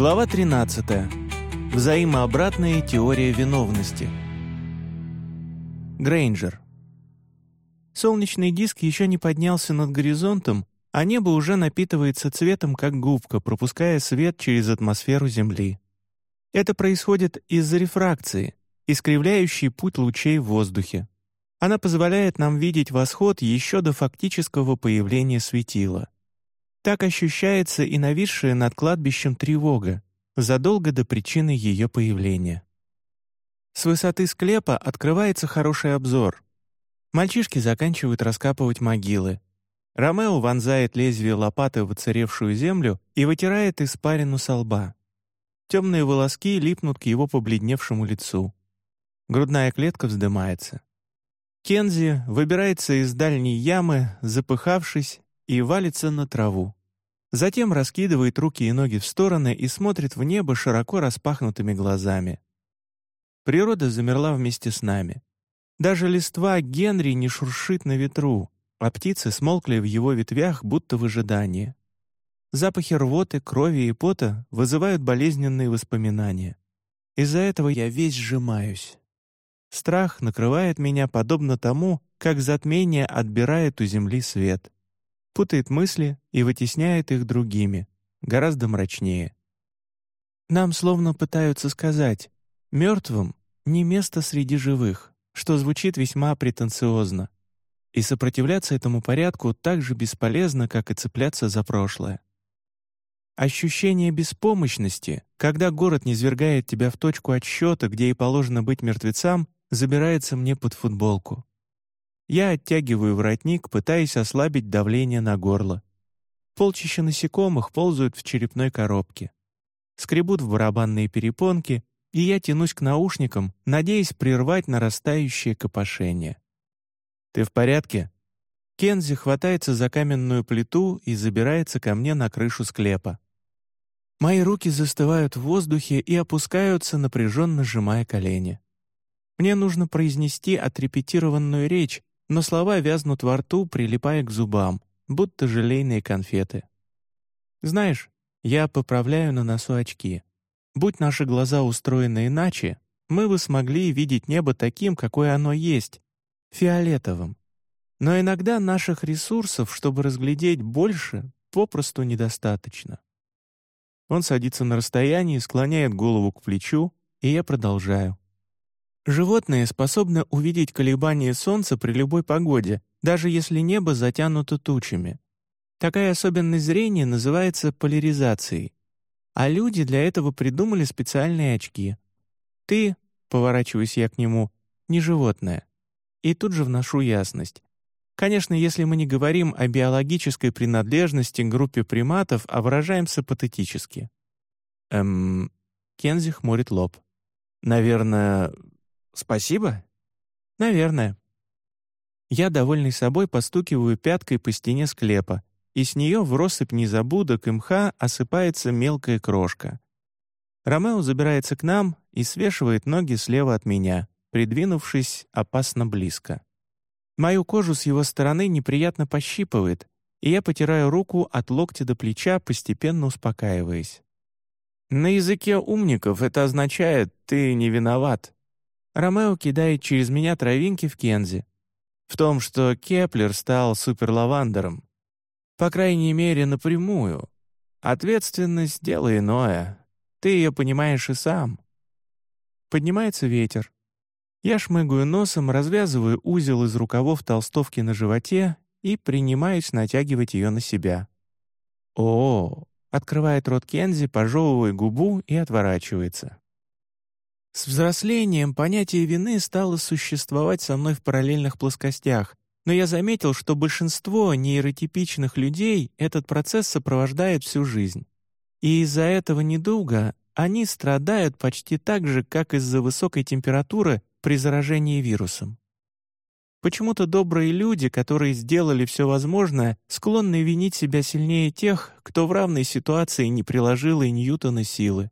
Глава 13. Взаимообратная теория виновности. Грейнджер. Солнечный диск еще не поднялся над горизонтом, а небо уже напитывается цветом, как губка, пропуская свет через атмосферу Земли. Это происходит из-за рефракции, искривляющей путь лучей в воздухе. Она позволяет нам видеть восход еще до фактического появления светила. Так ощущается и нависшая над кладбищем тревога, задолго до причины ее появления. С высоты склепа открывается хороший обзор. Мальчишки заканчивают раскапывать могилы. Ромео вонзает лезвие лопаты в оцаревшую землю и вытирает испарину со лба. Темные волоски липнут к его побледневшему лицу. Грудная клетка вздымается. Кензи выбирается из дальней ямы, запыхавшись, и валится на траву. Затем раскидывает руки и ноги в стороны и смотрит в небо широко распахнутыми глазами. Природа замерла вместе с нами. Даже листва Генри не шуршит на ветру, а птицы смолкли в его ветвях, будто в ожидании. Запахи рвоты, крови и пота вызывают болезненные воспоминания. Из-за этого я весь сжимаюсь. Страх накрывает меня подобно тому, как затмение отбирает у земли свет путает мысли и вытесняет их другими, гораздо мрачнее. Нам словно пытаются сказать «мертвым не место среди живых», что звучит весьма претенциозно. И сопротивляться этому порядку так же бесполезно, как и цепляться за прошлое. Ощущение беспомощности, когда город не свергает тебя в точку отсчета, где и положено быть мертвецам, забирается мне под футболку. Я оттягиваю воротник, пытаясь ослабить давление на горло. Полчища насекомых ползают в черепной коробке. Скребут в барабанные перепонки, и я тянусь к наушникам, надеясь прервать нарастающее копошение. «Ты в порядке?» Кензи хватается за каменную плиту и забирается ко мне на крышу склепа. Мои руки застывают в воздухе и опускаются, напряженно сжимая колени. Мне нужно произнести отрепетированную речь, но слова вязнут во рту, прилипая к зубам, будто желейные конфеты. Знаешь, я поправляю на носу очки. Будь наши глаза устроены иначе, мы бы смогли видеть небо таким, какое оно есть, фиолетовым. Но иногда наших ресурсов, чтобы разглядеть больше, попросту недостаточно. Он садится на расстоянии, склоняет голову к плечу, и я продолжаю. Животные способны увидеть колебания Солнца при любой погоде, даже если небо затянуто тучами. Такая особенность зрения называется поляризацией. А люди для этого придумали специальные очки. Ты, поворачиваюсь я к нему, не животное. И тут же вношу ясность. Конечно, если мы не говорим о биологической принадлежности к группе приматов, а выражаемся патетически. Эм... Кензи хмурит лоб. Наверное, Спасибо? Наверное. Я, довольный собой, постукиваю пяткой по стене склепа, и с нее в россыпь незабудок и мха осыпается мелкая крошка. Ромео забирается к нам и свешивает ноги слева от меня, придвинувшись опасно близко. Мою кожу с его стороны неприятно пощипывает, и я потираю руку от локтя до плеча, постепенно успокаиваясь. На языке умников это означает «ты не виноват», Ромео кидает через меня травинки в Кензи. В том, что Кеплер стал суперлавандером. По крайней мере, напрямую. Ответственность — дело иное. Ты ее понимаешь и сам. Поднимается ветер. Я шмыгаю носом, развязываю узел из рукавов толстовки на животе и принимаюсь натягивать ее на себя. О, открывает рот Кензи, пожевывая губу и отворачивается. С взрослением понятие вины стало существовать со мной в параллельных плоскостях, но я заметил, что большинство нейротипичных людей этот процесс сопровождает всю жизнь. И из-за этого недуга они страдают почти так же, как из-за высокой температуры при заражении вирусом. Почему-то добрые люди, которые сделали все возможное, склонны винить себя сильнее тех, кто в равной ситуации не приложил и Ньютона силы.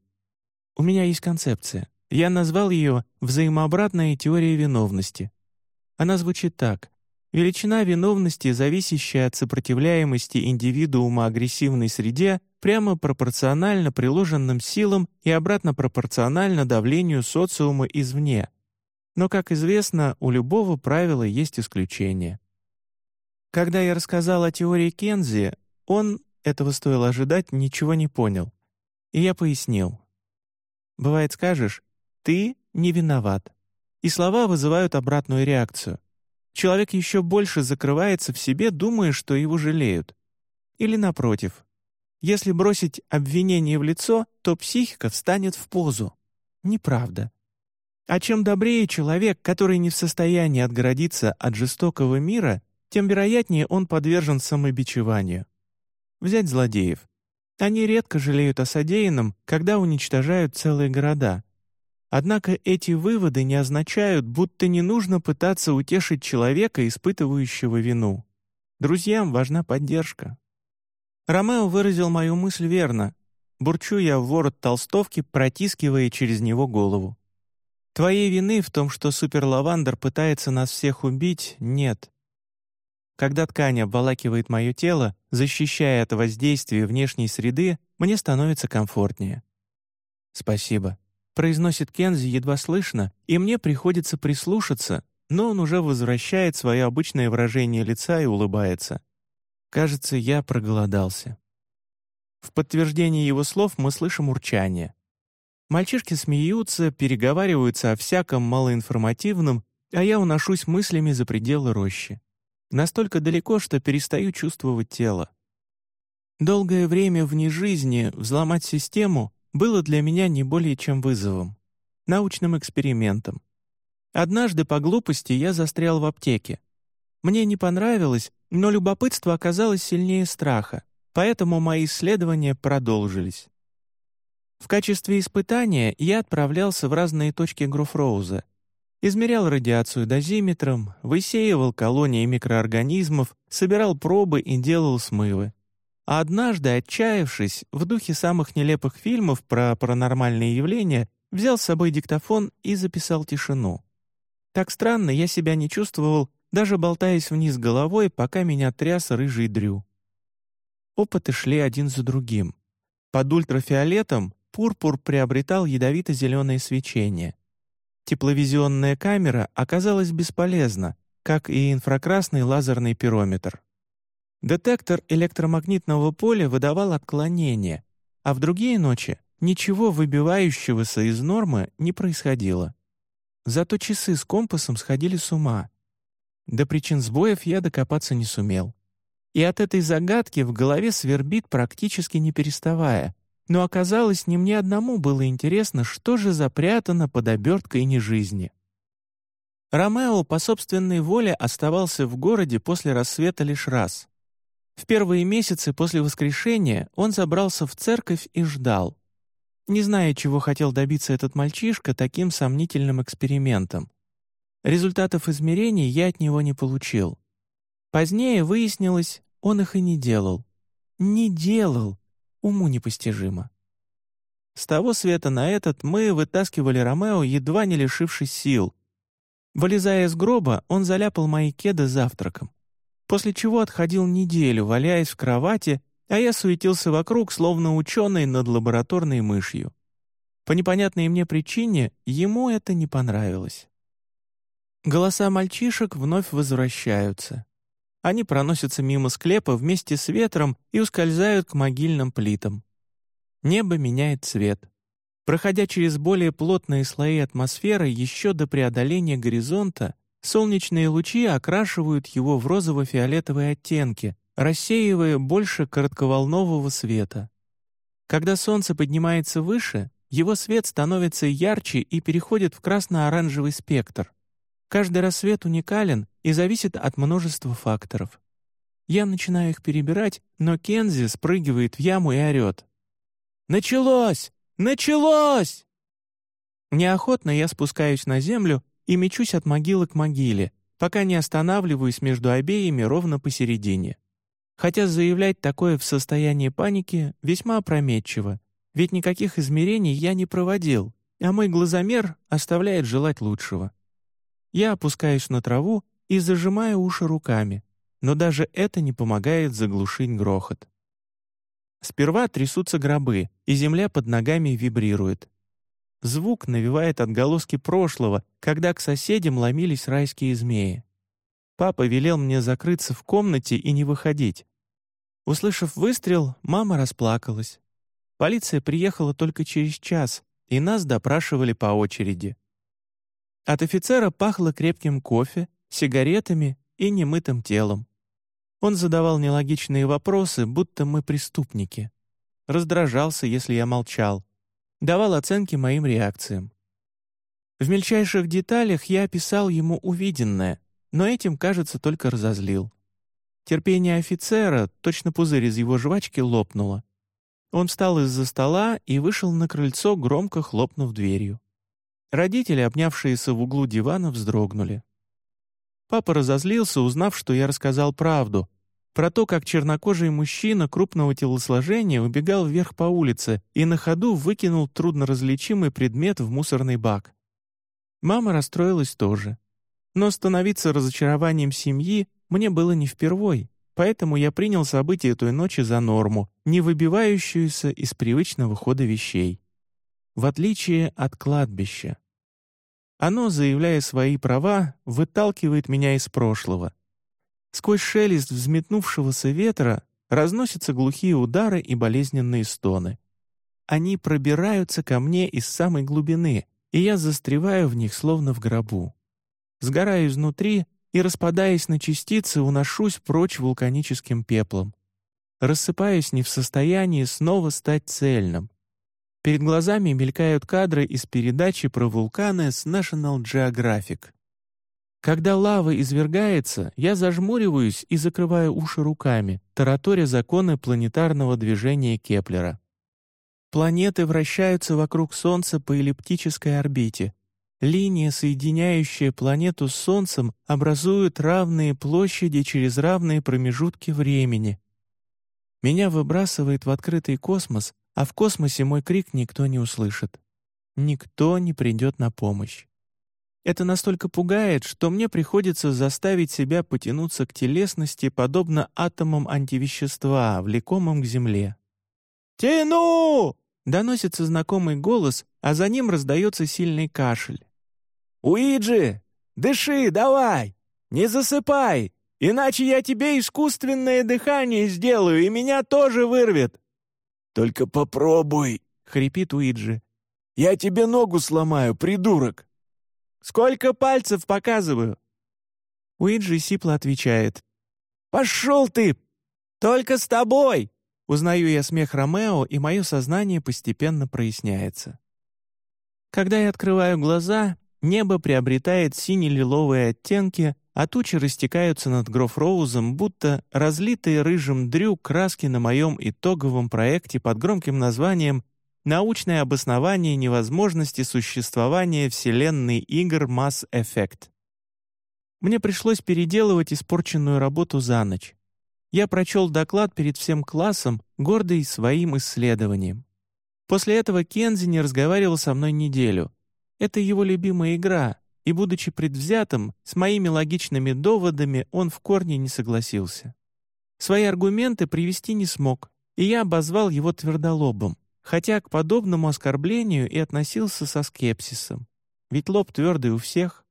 У меня есть концепция. Я назвал ее «взаимообратная теория виновности». Она звучит так. величина виновности, зависящая от сопротивляемости индивидуума агрессивной среде, прямо пропорциональна приложенным силам и обратно пропорциональна давлению социума извне. Но, как известно, у любого правила есть исключение. Когда я рассказал о теории Кензи, он, этого стоило ожидать, ничего не понял. И я пояснил. Бывает, скажешь, «ты не виноват», и слова вызывают обратную реакцию. Человек еще больше закрывается в себе, думая, что его жалеют. Или напротив. Если бросить обвинение в лицо, то психика встанет в позу. Неправда. А чем добрее человек, который не в состоянии отгородиться от жестокого мира, тем вероятнее он подвержен самобичеванию. Взять злодеев. Они редко жалеют о содеянном, когда уничтожают целые города. Однако эти выводы не означают, будто не нужно пытаться утешить человека, испытывающего вину. Друзьям важна поддержка. Ромео выразил мою мысль верно. Бурчу я в ворот толстовки, протискивая через него голову. Твоей вины в том, что суперлавандер пытается нас всех убить, нет. Когда ткань обволакивает мое тело, защищая от воздействия внешней среды, мне становится комфортнее. «Спасибо», — произносит Кензи едва слышно, и мне приходится прислушаться, но он уже возвращает свое обычное выражение лица и улыбается. Кажется, я проголодался. В подтверждение его слов мы слышим урчание. Мальчишки смеются, переговариваются о всяком малоинформативном, а я уношусь мыслями за пределы рощи. Настолько далеко, что перестаю чувствовать тело. Долгое время вне жизни взломать систему было для меня не более чем вызовом, научным экспериментом. Однажды по глупости я застрял в аптеке. Мне не понравилось, но любопытство оказалось сильнее страха, поэтому мои исследования продолжились. В качестве испытания я отправлялся в разные точки Груфроуза — Измерял радиацию дозиметром, высеивал колонии микроорганизмов, собирал пробы и делал смывы. А однажды, отчаявшись, в духе самых нелепых фильмов про паранормальные явления, взял с собой диктофон и записал тишину. Так странно я себя не чувствовал, даже болтаясь вниз головой, пока меня тряс рыжий дрю. Опыты шли один за другим. Под ультрафиолетом пурпур приобретал ядовито-зеленое свечение. Тепловизионная камера оказалась бесполезна, как и инфракрасный лазерный пирометр. Детектор электромагнитного поля выдавал отклонения, а в другие ночи ничего выбивающегося из нормы не происходило. Зато часы с компасом сходили с ума. До причин сбоев я докопаться не сумел. И от этой загадки в голове свербит практически не переставая, но оказалось, не мне одному было интересно, что же запрятано под оберткой нежизни. Ромео по собственной воле оставался в городе после рассвета лишь раз. В первые месяцы после воскрешения он забрался в церковь и ждал. Не зная, чего хотел добиться этот мальчишка таким сомнительным экспериментом. Результатов измерений я от него не получил. Позднее выяснилось, он их и не делал. Не делал, уму непостижимо. С того света на этот мы вытаскивали Ромео, едва не лишившись сил. Вылезая из гроба, он заляпал мои кеды завтраком. После чего отходил неделю, валяясь в кровати, а я суетился вокруг, словно ученый над лабораторной мышью. По непонятной мне причине ему это не понравилось. Голоса мальчишек вновь возвращаются. Они проносятся мимо склепа вместе с ветром и ускользают к могильным плитам. Небо меняет цвет. Проходя через более плотные слои атмосферы еще до преодоления горизонта, солнечные лучи окрашивают его в розово-фиолетовые оттенки, рассеивая больше коротковолнового света. Когда солнце поднимается выше, его свет становится ярче и переходит в красно-оранжевый спектр. Каждый рассвет уникален и зависит от множества факторов. Я начинаю их перебирать, но Кензи спрыгивает в яму и орет. «Началось! Началось!» Неохотно я спускаюсь на землю и мечусь от могилы к могиле, пока не останавливаюсь между обеими ровно посередине. Хотя заявлять такое в состоянии паники весьма опрометчиво, ведь никаких измерений я не проводил, а мой глазомер оставляет желать лучшего. Я опускаюсь на траву и зажимаю уши руками, но даже это не помогает заглушить грохот. Сперва трясутся гробы, и земля под ногами вибрирует. Звук навевает отголоски прошлого, когда к соседям ломились райские змеи. Папа велел мне закрыться в комнате и не выходить. Услышав выстрел, мама расплакалась. Полиция приехала только через час, и нас допрашивали по очереди. От офицера пахло крепким кофе, сигаретами и немытым телом. Он задавал нелогичные вопросы, будто мы преступники. Раздражался, если я молчал. Давал оценки моим реакциям. В мельчайших деталях я описал ему увиденное, но этим, кажется, только разозлил. Терпение офицера, точно пузырь из его жвачки, лопнуло. Он встал из-за стола и вышел на крыльцо, громко хлопнув дверью. Родители, обнявшиеся в углу дивана, вздрогнули. Папа разозлился, узнав, что я рассказал правду, про то, как чернокожий мужчина крупного телосложения убегал вверх по улице и на ходу выкинул трудноразличимый предмет в мусорный бак. Мама расстроилась тоже. Но становиться разочарованием семьи мне было не впервой, поэтому я принял события той ночи за норму, не выбивающуюся из привычного хода вещей. В отличие от кладбища. Оно, заявляя свои права, выталкивает меня из прошлого. Сквозь шелест взметнувшегося ветра разносятся глухие удары и болезненные стоны. Они пробираются ко мне из самой глубины, и я застреваю в них, словно в гробу. Сгораю изнутри и, распадаясь на частицы, уношусь прочь вулканическим пеплом. Рассыпаюсь не в состоянии снова стать цельным. Перед глазами мелькают кадры из передачи про вулканы с National Geographic. Когда лава извергается, я зажмуриваюсь и закрываю уши руками, тараторя законы планетарного движения Кеплера. Планеты вращаются вокруг Солнца по эллиптической орбите. Линия, соединяющая планету с Солнцем, образует равные площади через равные промежутки времени. Меня выбрасывает в открытый космос, а в космосе мой крик никто не услышит. Никто не придет на помощь. Это настолько пугает, что мне приходится заставить себя потянуться к телесности, подобно атомам антивещества, влекомым к Земле. «Тяну!» — доносится знакомый голос, а за ним раздается сильный кашель. «Уиджи, дыши, давай! Не засыпай, иначе я тебе искусственное дыхание сделаю, и меня тоже вырвет!» «Только попробуй!» — хрипит Уиджи. «Я тебе ногу сломаю, придурок!» «Сколько пальцев показываю?» Уиджи сипло отвечает. «Пошел ты! Только с тобой!» Узнаю я смех Ромео, и мое сознание постепенно проясняется. Когда я открываю глаза, небо приобретает сине-лиловые оттенки, а тучи растекаются над Грофроузом, будто разлитые рыжим дрю краски на моем итоговом проекте под громким названием «Научное обоснование невозможности существования вселенной игр Mass Effect». Мне пришлось переделывать испорченную работу за ночь. Я прочел доклад перед всем классом, гордый своим исследованием. После этого Кензи не разговаривал со мной неделю. Это его любимая игра — и, будучи предвзятым, с моими логичными доводами он в корне не согласился. Свои аргументы привести не смог, и я обозвал его твердолобом, хотя к подобному оскорблению и относился со скепсисом. Ведь лоб твердый у всех.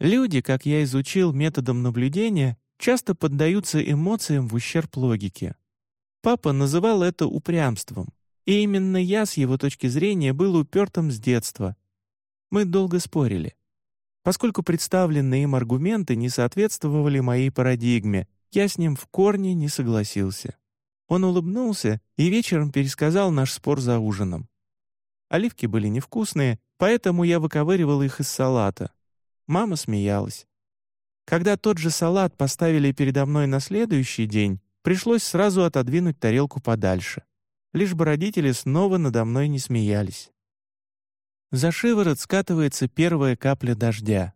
Люди, как я изучил методом наблюдения, часто поддаются эмоциям в ущерб логике. Папа называл это упрямством, и именно я, с его точки зрения, был упертым с детства, мы долго спорили. Поскольку представленные им аргументы не соответствовали моей парадигме, я с ним в корне не согласился. Он улыбнулся и вечером пересказал наш спор за ужином. Оливки были невкусные, поэтому я выковыривал их из салата. Мама смеялась. Когда тот же салат поставили передо мной на следующий день, пришлось сразу отодвинуть тарелку подальше. Лишь бы родители снова надо мной не смеялись. За шиворот скатывается первая капля дождя.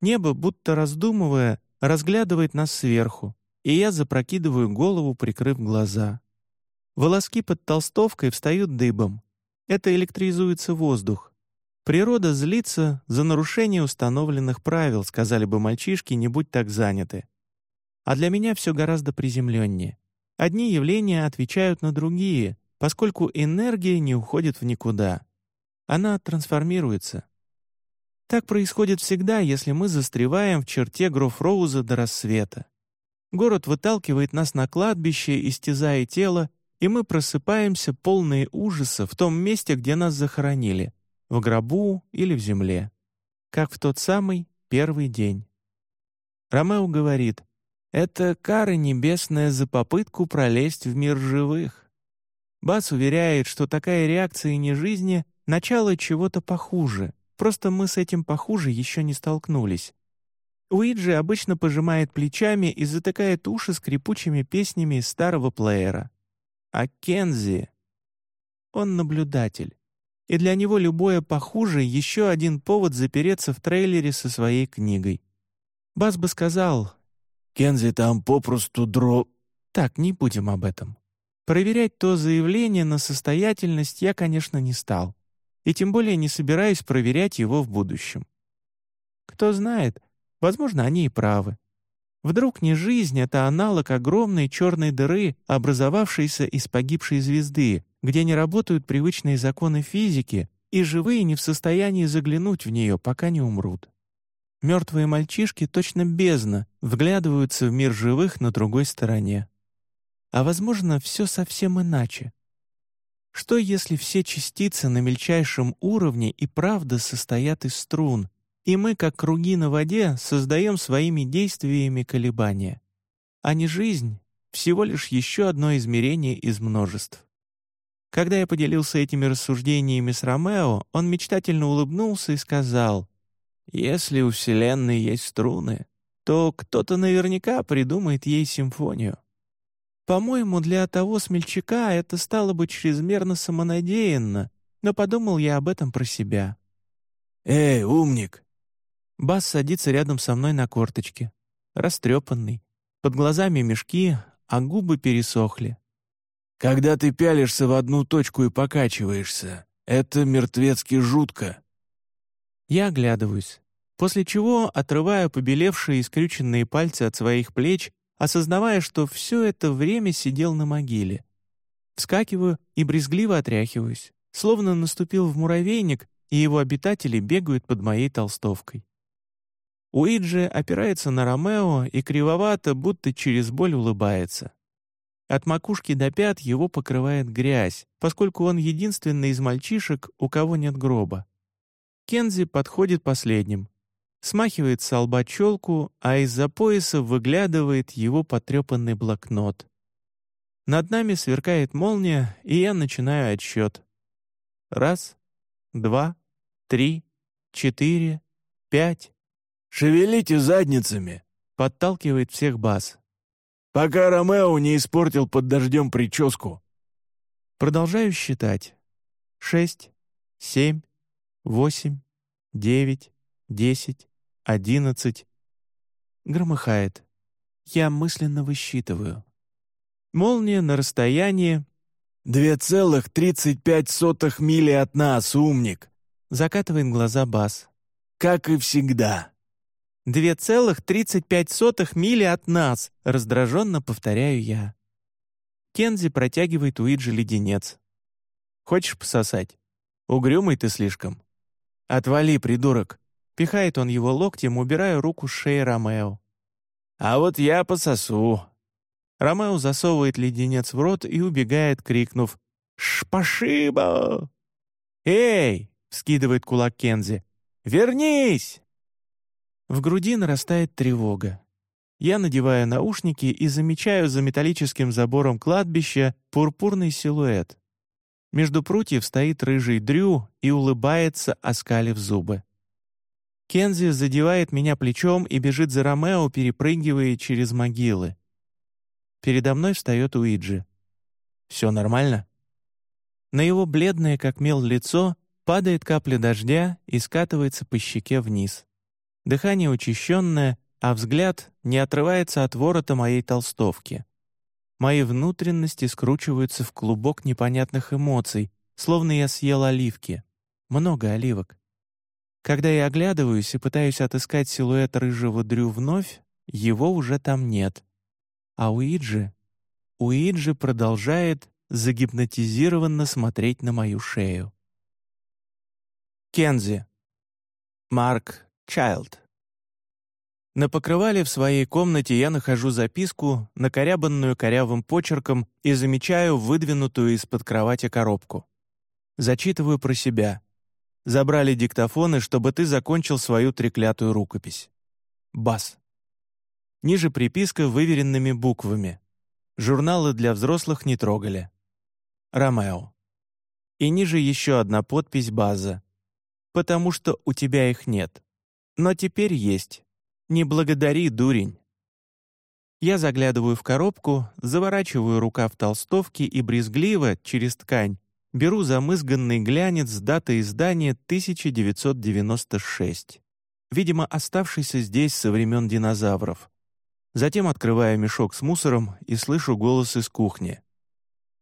Небо, будто раздумывая, разглядывает нас сверху, и я запрокидываю голову, прикрыв глаза. Волоски под толстовкой встают дыбом. Это электризуется воздух. Природа злится за нарушение установленных правил, сказали бы мальчишки, не будь так заняты. А для меня все гораздо приземленнее. Одни явления отвечают на другие, поскольку энергия не уходит в никуда. Она трансформируется. Так происходит всегда, если мы застреваем в черте Грофроуза до рассвета. Город выталкивает нас на кладбище, истязая тело, и мы просыпаемся полные ужаса в том месте, где нас захоронили, в гробу или в земле, как в тот самый первый день. Ромео говорит, «Это кара небесная за попытку пролезть в мир живых». Бас уверяет, что такая реакция не жизни — начало чего-то похуже, просто мы с этим похуже еще не столкнулись. Уиджи обычно пожимает плечами и затыкает уши скрипучими песнями из старого плеера. А Кензи... Он наблюдатель и для него любое похуже — еще один повод запереться в трейлере со своей книгой. Бас бы сказал, «Кензи там попросту дро...» Так, не будем об этом. Проверять то заявление на состоятельность я, конечно, не стал. И тем более не собираюсь проверять его в будущем. Кто знает, возможно, они и правы. Вдруг не жизнь — это аналог огромной черной дыры, образовавшейся из погибшей звезды, где не работают привычные законы физики, и живые не в состоянии заглянуть в нее, пока не умрут. Мертвые мальчишки точно бездна вглядываются в мир живых на другой стороне. А возможно, все совсем иначе. Что если все частицы на мельчайшем уровне и правда состоят из струн, и мы, как круги на воде, создаем своими действиями колебания, а не жизнь — всего лишь еще одно измерение из множеств. Когда я поделился этими рассуждениями с Ромео, он мечтательно улыбнулся и сказал, «Если у Вселенной есть струны, то кто-то наверняка придумает ей симфонию. По-моему, для того смельчака это стало бы чрезмерно самонадеянно, но подумал я об этом про себя». «Эй, умник!» Бас садится рядом со мной на корточке, растрепанный, под глазами мешки, а губы пересохли. Когда ты пялишься в одну точку и покачиваешься, это мертвецки жутко. Я оглядываюсь, после чего отрываю побелевшие и скрюченные пальцы от своих плеч, осознавая, что все это время сидел на могиле. Вскакиваю и брезгливо отряхиваюсь, словно наступил в муравейник, и его обитатели бегают под моей толстовкой. Уиджи опирается на Ромео и кривовато, будто через боль улыбается. От макушки до пят его покрывает грязь, поскольку он единственный из мальчишек, у кого нет гроба. Кензи подходит последним. Смахивает с лба челку, а из-за пояса выглядывает его потрепанный блокнот. Над нами сверкает молния, и я начинаю отсчет. Раз, два, три, четыре, пять. «Шевелите задницами!» — подталкивает всех бас пока Ромео не испортил под дождем прическу». Продолжаю считать. Шесть, семь, восемь, девять, десять, одиннадцать. Громыхает. Я мысленно высчитываю. Молния на расстоянии... «Две целых тридцать пять сотых мили от нас, умник!» Закатывает глаза Бас. «Как и всегда!» Две целых тридцать пять сотых мили от нас!» — раздраженно повторяю я. Кензи протягивает Уиджи леденец. «Хочешь пососать? Угрюмый ты слишком». «Отвали, придурок!» — пихает он его локтем, убирая руку с шеи Ромео. «А вот я пососу!» Ромео засовывает леденец в рот и убегает, крикнув «Шпашиба!» «Эй!» — вскидывает кулак Кензи. «Вернись!» В груди нарастает тревога. Я надеваю наушники и замечаю за металлическим забором кладбища пурпурный силуэт. Между прутьев стоит рыжий Дрю и улыбается, оскалив зубы. Кензи задевает меня плечом и бежит за Ромео, перепрыгивая через могилы. Передо мной встает Уиджи. «Все нормально?» На его бледное, как мел, лицо падает капля дождя и скатывается по щеке вниз. Дыхание учащенное, а взгляд не отрывается от ворота моей толстовки. Мои внутренности скручиваются в клубок непонятных эмоций, словно я съел оливки. Много оливок. Когда я оглядываюсь и пытаюсь отыскать силуэт рыжего Дрю вновь, его уже там нет. А Уиджи... Уиджи продолжает загипнотизированно смотреть на мою шею. Кензи. Марк Чайлд. На покрывале в своей комнате я нахожу записку, накорябанную корявым почерком, и замечаю выдвинутую из-под кровати коробку. Зачитываю про себя. Забрали диктофоны, чтобы ты закончил свою треклятую рукопись. Бас. Ниже приписка выверенными буквами. Журналы для взрослых не трогали. Ромео. И ниже еще одна подпись база. Потому что у тебя их нет. Но теперь есть. Не благодари, дурень. Я заглядываю в коробку, заворачиваю рука в толстовке и брезгливо, через ткань, беру замызганный глянец с датой издания 1996. Видимо, оставшийся здесь со времен динозавров. Затем открываю мешок с мусором и слышу голос из кухни.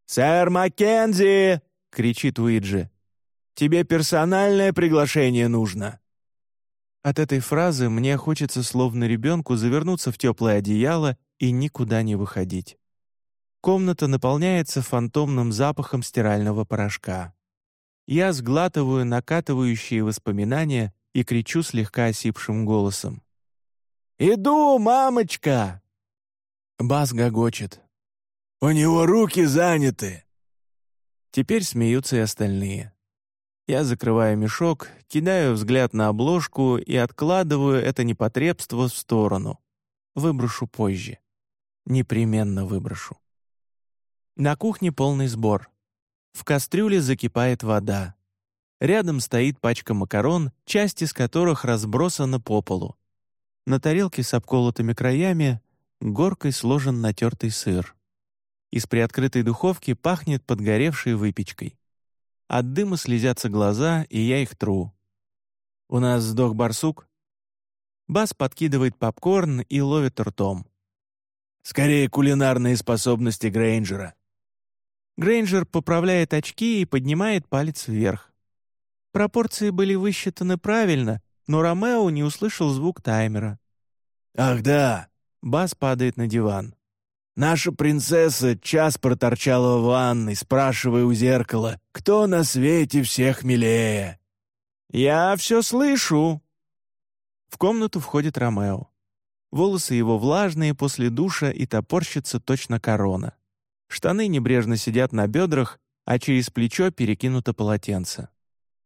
«Сэр Маккензи!» — кричит Уиджи. «Тебе персональное приглашение нужно». От этой фразы мне хочется словно ребенку завернуться в теплое одеяло и никуда не выходить. Комната наполняется фантомным запахом стирального порошка. Я сглатываю накатывающие воспоминания и кричу слегка осипшим голосом. «Иду, мамочка!» Бас гогочет. «У него руки заняты!» Теперь смеются и остальные. Я закрываю мешок, кидаю взгляд на обложку и откладываю это непотребство в сторону. Выброшу позже. Непременно выброшу. На кухне полный сбор. В кастрюле закипает вода. Рядом стоит пачка макарон, часть из которых разбросана по полу. На тарелке с обколотыми краями горкой сложен натертый сыр. Из приоткрытой духовки пахнет подгоревшей выпечкой. От дыма слезятся глаза, и я их тру. «У нас сдох барсук?» Бас подкидывает попкорн и ловит ртом. «Скорее кулинарные способности Грейнджера». Грейнджер поправляет очки и поднимает палец вверх. Пропорции были высчитаны правильно, но Ромео не услышал звук таймера. «Ах да!» — Бас падает на диван. Наша принцесса час проторчала в ванной, спрашивая у зеркала, кто на свете всех милее. «Я все слышу!» В комнату входит Ромео. Волосы его влажные после душа и топорщится точно корона. Штаны небрежно сидят на бедрах, а через плечо перекинуто полотенце.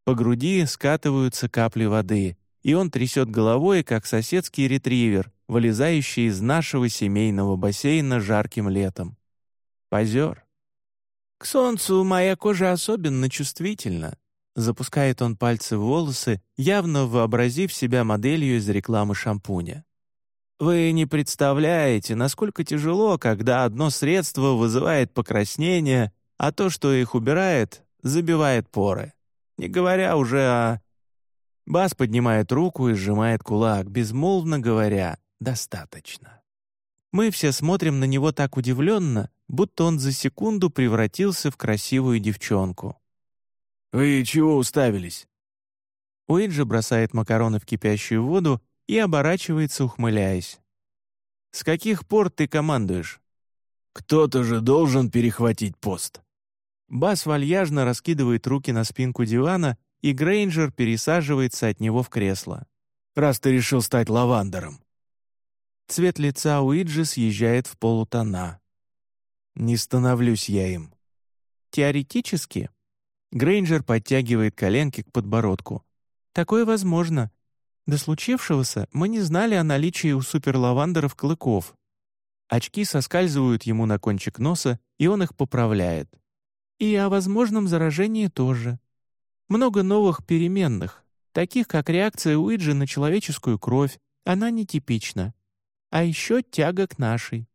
По груди скатываются капли воды, и он трясет головой, как соседский ретривер, вылезающий из нашего семейного бассейна жарким летом. Позер. К солнцу моя кожа особенно чувствительна. Запускает он пальцы в волосы, явно вообразив себя моделью из рекламы шампуня. Вы не представляете, насколько тяжело, когда одно средство вызывает покраснение, а то, что их убирает, забивает поры. Не говоря уже о Бас поднимает руку и сжимает кулак, безмолвно говоря «достаточно». Мы все смотрим на него так удивленно, будто он за секунду превратился в красивую девчонку. «Вы чего уставились?» Уиджи бросает макароны в кипящую воду и оборачивается, ухмыляясь. «С каких пор ты командуешь?» «Кто-то же должен перехватить пост». Бас вальяжно раскидывает руки на спинку дивана и Грейнджер пересаживается от него в кресло. «Раз ты решил стать лавандером». Цвет лица Уиджи съезжает в полутона. «Не становлюсь я им». «Теоретически?» Грейнджер подтягивает коленки к подбородку. «Такое возможно. До случившегося мы не знали о наличии у суперлавандеров клыков. Очки соскальзывают ему на кончик носа, и он их поправляет. И о возможном заражении тоже. Много новых переменных, таких как реакция Уиджи на человеческую кровь, она нетипична. А еще тяга к нашей.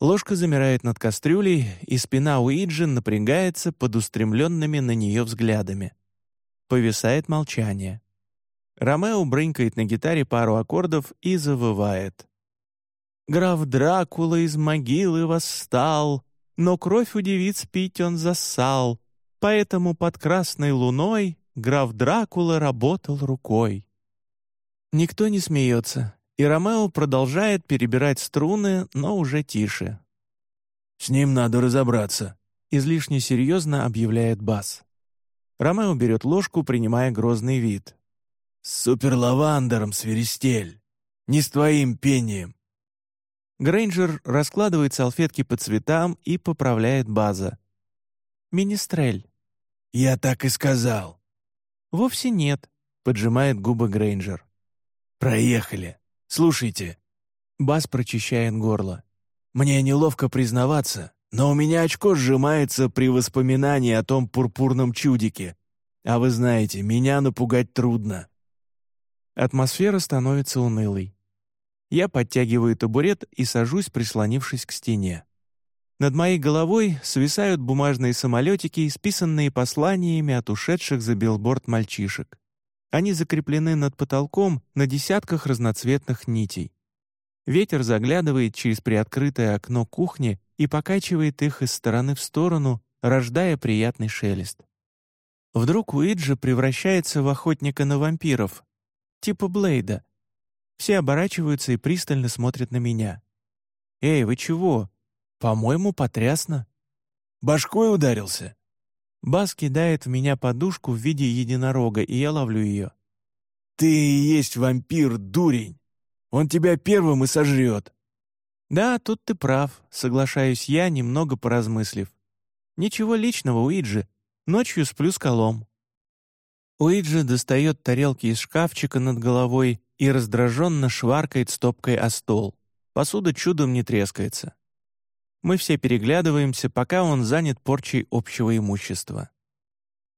Ложка замирает над кастрюлей, и спина Уиджи напрягается под устремленными на нее взглядами. Повисает молчание. Ромео брынкает на гитаре пару аккордов и завывает. «Граф Дракула из могилы восстал, но кровь у девиц пить он засал, Поэтому под красной луной граф Дракула работал рукой. Никто не смеется, и Ромео продолжает перебирать струны, но уже тише. «С ним надо разобраться», — излишне серьезно объявляет бас. Ромео берет ложку, принимая грозный вид. «С суперлавандером, свиристель! Не с твоим пением!» Грейнджер раскладывает салфетки по цветам и поправляет база. «Министрель». «Я так и сказал». «Вовсе нет», — поджимает губы Грейнджер. «Проехали. Слушайте». Бас прочищает горло. «Мне неловко признаваться, но у меня очко сжимается при воспоминании о том пурпурном чудике. А вы знаете, меня напугать трудно». Атмосфера становится унылой. Я подтягиваю табурет и сажусь, прислонившись к стене. Над моей головой свисают бумажные самолетики, исписанные посланиями от ушедших за билборд мальчишек. Они закреплены над потолком на десятках разноцветных нитей. Ветер заглядывает через приоткрытое окно кухни и покачивает их из стороны в сторону, рождая приятный шелест. Вдруг Уиджи превращается в охотника на вампиров, типа Блейда, все оборачиваются и пристально смотрят на меня. «Эй, вы чего? По-моему, потрясно». «Башкой ударился?» Бас кидает в меня подушку в виде единорога, и я ловлю ее. «Ты и есть вампир, дурень! Он тебя первым и сожрет!» «Да, тут ты прав», — соглашаюсь я, немного поразмыслив. «Ничего личного, Уиджи. Ночью сплю с колом». Уиджи достает тарелки из шкафчика над головой и раздраженно шваркает стопкой о стол. Посуда чудом не трескается. Мы все переглядываемся, пока он занят порчей общего имущества.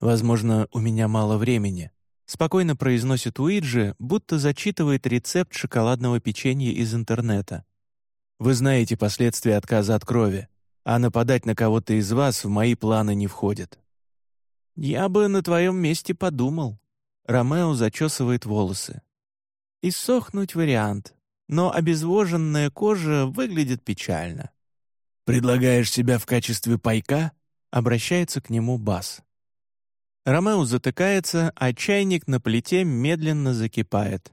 «Возможно, у меня мало времени», — спокойно произносит Уиджи, будто зачитывает рецепт шоколадного печенья из интернета. «Вы знаете последствия отказа от крови, а нападать на кого-то из вас в мои планы не входит». «Я бы на твоем месте подумал». Ромео зачесывает волосы. Иссохнуть вариант, но обезвоженная кожа выглядит печально. «Предлагаешь себя в качестве пайка?» — обращается к нему Бас. Ромео затыкается, а чайник на плите медленно закипает.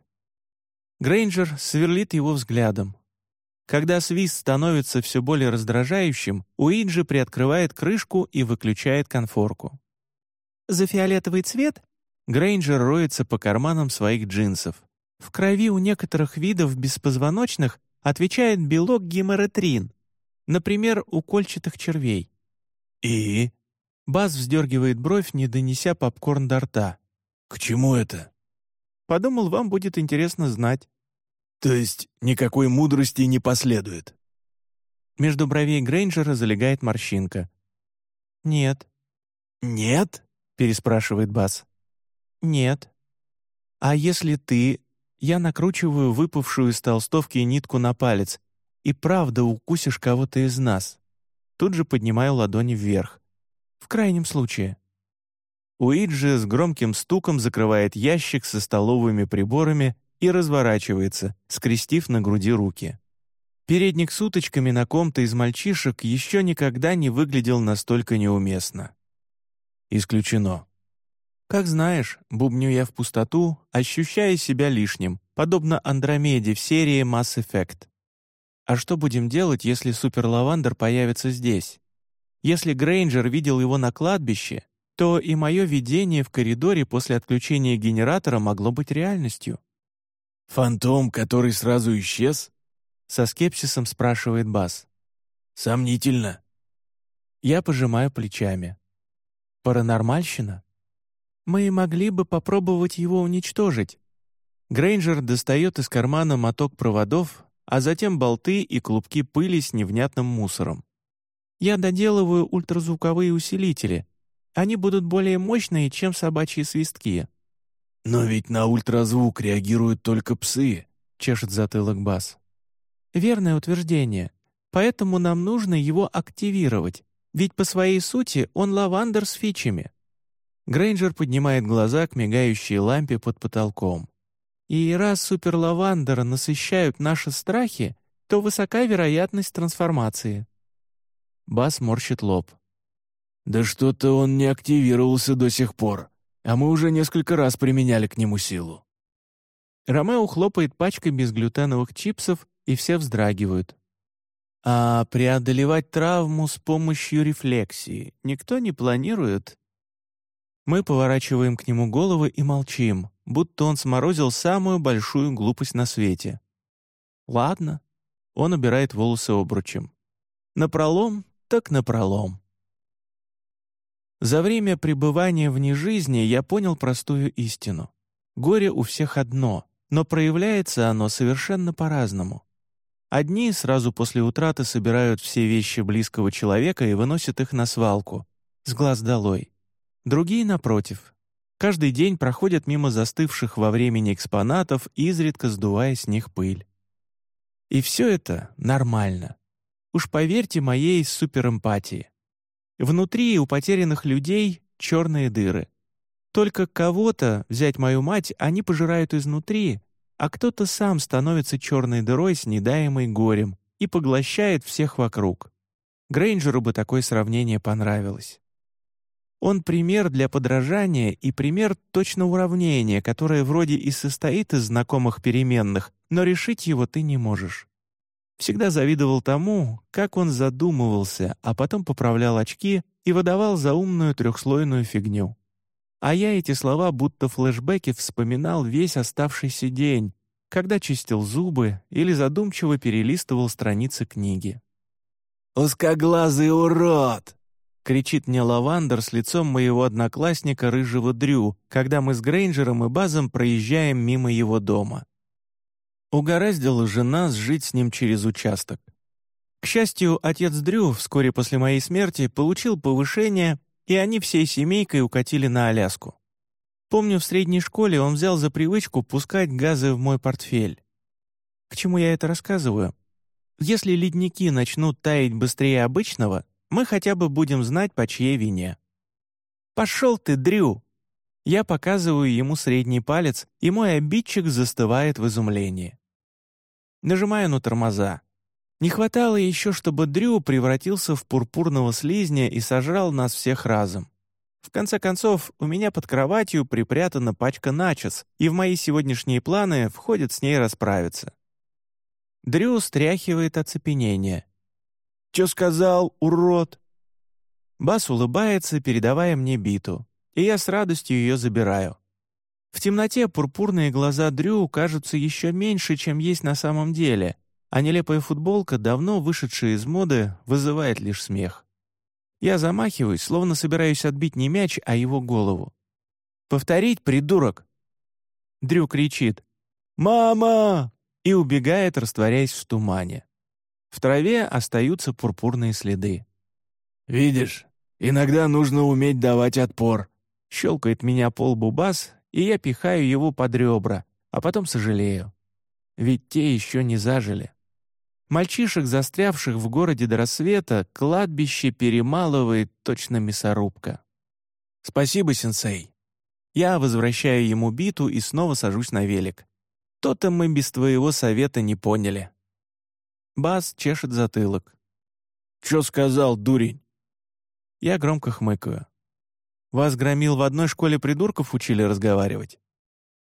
Грейнджер сверлит его взглядом. Когда свист становится все более раздражающим, Уиджи приоткрывает крышку и выключает конфорку. «За фиолетовый цвет?» Грейнджер роется по карманам своих джинсов. В крови у некоторых видов беспозвоночных отвечает белок геморетрин, например, у кольчатых червей. «И?» Баз вздергивает бровь, не донеся попкорн до рта. «К чему это?» «Подумал, вам будет интересно знать». «То есть никакой мудрости не последует?» Между бровей Грейнджера залегает морщинка. «Нет». «Нет?» — переспрашивает Бас. «Нет». «А если ты я накручиваю выпавшую из толстовки нитку на палец. И правда укусишь кого-то из нас. Тут же поднимаю ладони вверх. В крайнем случае. Уиджи с громким стуком закрывает ящик со столовыми приборами и разворачивается, скрестив на груди руки. Передник с уточками на ком-то из мальчишек еще никогда не выглядел настолько неуместно. Исключено. Как знаешь, бубню я в пустоту, ощущая себя лишним, подобно Андромеде в серии Mass Effect. А что будем делать, если Суперлавандер появится здесь? Если Грейнджер видел его на кладбище, то и мое видение в коридоре после отключения генератора могло быть реальностью. «Фантом, который сразу исчез?» — со скепсисом спрашивает Бас. «Сомнительно». Я пожимаю плечами. «Паранормальщина?» Мы могли бы попробовать его уничтожить». Грейнджер достает из кармана моток проводов, а затем болты и клубки пыли с невнятным мусором. «Я доделываю ультразвуковые усилители. Они будут более мощные, чем собачьи свистки». «Но ведь на ультразвук реагируют только псы», — чешет затылок Бас. «Верное утверждение. Поэтому нам нужно его активировать, ведь по своей сути он лавандер с фичами». Грейнджер поднимает глаза к мигающей лампе под потолком. И раз суперлавандера насыщают наши страхи, то высока вероятность трансформации. Бас морщит лоб. «Да что-то он не активировался до сих пор. а мы уже несколько раз применяли к нему силу». Ромео хлопает пачкой безглютеновых чипсов, и все вздрагивают. А преодолевать травму с помощью рефлексии никто не планирует? Мы поворачиваем к нему головы и молчим, будто он сморозил самую большую глупость на свете. Ладно. Он убирает волосы обручем. Напролом, так напролом. За время пребывания вне жизни я понял простую истину. Горе у всех одно, но проявляется оно совершенно по-разному. Одни сразу после утраты собирают все вещи близкого человека и выносят их на свалку, с глаз долой. Другие, напротив, каждый день проходят мимо застывших во времени экспонатов, изредка сдувая с них пыль. И все это нормально. Уж поверьте моей суперэмпатии. Внутри у потерянных людей черные дыры. Только кого-то, взять мою мать, они пожирают изнутри, а кто-то сам становится черной дырой с недаемой горем и поглощает всех вокруг. Грейнджеру бы такое сравнение понравилось. Он пример для подражания и пример точно уравнения, которое вроде и состоит из знакомых переменных, но решить его ты не можешь. Всегда завидовал тому, как он задумывался, а потом поправлял очки и выдавал заумную трехслойную фигню. А я эти слова будто флешбеки вспоминал весь оставшийся день, когда чистил зубы или задумчиво перелистывал страницы книги. «Узкоглазый урод!» — кричит мне Лавандер с лицом моего одноклассника Рыжего Дрю, когда мы с Грейнджером и Базом проезжаем мимо его дома. Угораздила жена сжить с ним через участок. К счастью, отец Дрю вскоре после моей смерти получил повышение и они всей семейкой укатили на Аляску. Помню, в средней школе он взял за привычку пускать газы в мой портфель. К чему я это рассказываю? Если ледники начнут таять быстрее обычного, мы хотя бы будем знать, по чьей вине. «Пошел ты, Дрю!» Я показываю ему средний палец, и мой обидчик застывает в изумлении. Нажимаю на тормоза. Не хватало еще, чтобы Дрю превратился в пурпурного слизня и сожрал нас всех разом. В конце концов, у меня под кроватью припрятана пачка начос, и в мои сегодняшние планы входит с ней расправиться. Дрю стряхивает оцепенение. «Чё сказал, урод?» Бас улыбается, передавая мне биту, и я с радостью ее забираю. В темноте пурпурные глаза Дрю кажутся еще меньше, чем есть на самом деле — а нелепая футболка, давно вышедшая из моды, вызывает лишь смех. Я замахиваюсь, словно собираюсь отбить не мяч, а его голову. «Повторить, придурок!» Дрю кричит «Мама!» и убегает, растворяясь в тумане. В траве остаются пурпурные следы. «Видишь, иногда нужно уметь давать отпор», — щелкает меня пол бубас, и я пихаю его под ребра, а потом сожалею. Ведь те еще не зажили. Мальчишек, застрявших в городе до рассвета, кладбище перемалывает точно мясорубка. «Спасибо, сенсей». Я возвращаю ему биту и снова сажусь на велик. То-то мы без твоего совета не поняли. Бас чешет затылок. «Чё сказал, дурень?» Я громко хмыкаю. «Вас громил в одной школе придурков учили разговаривать?»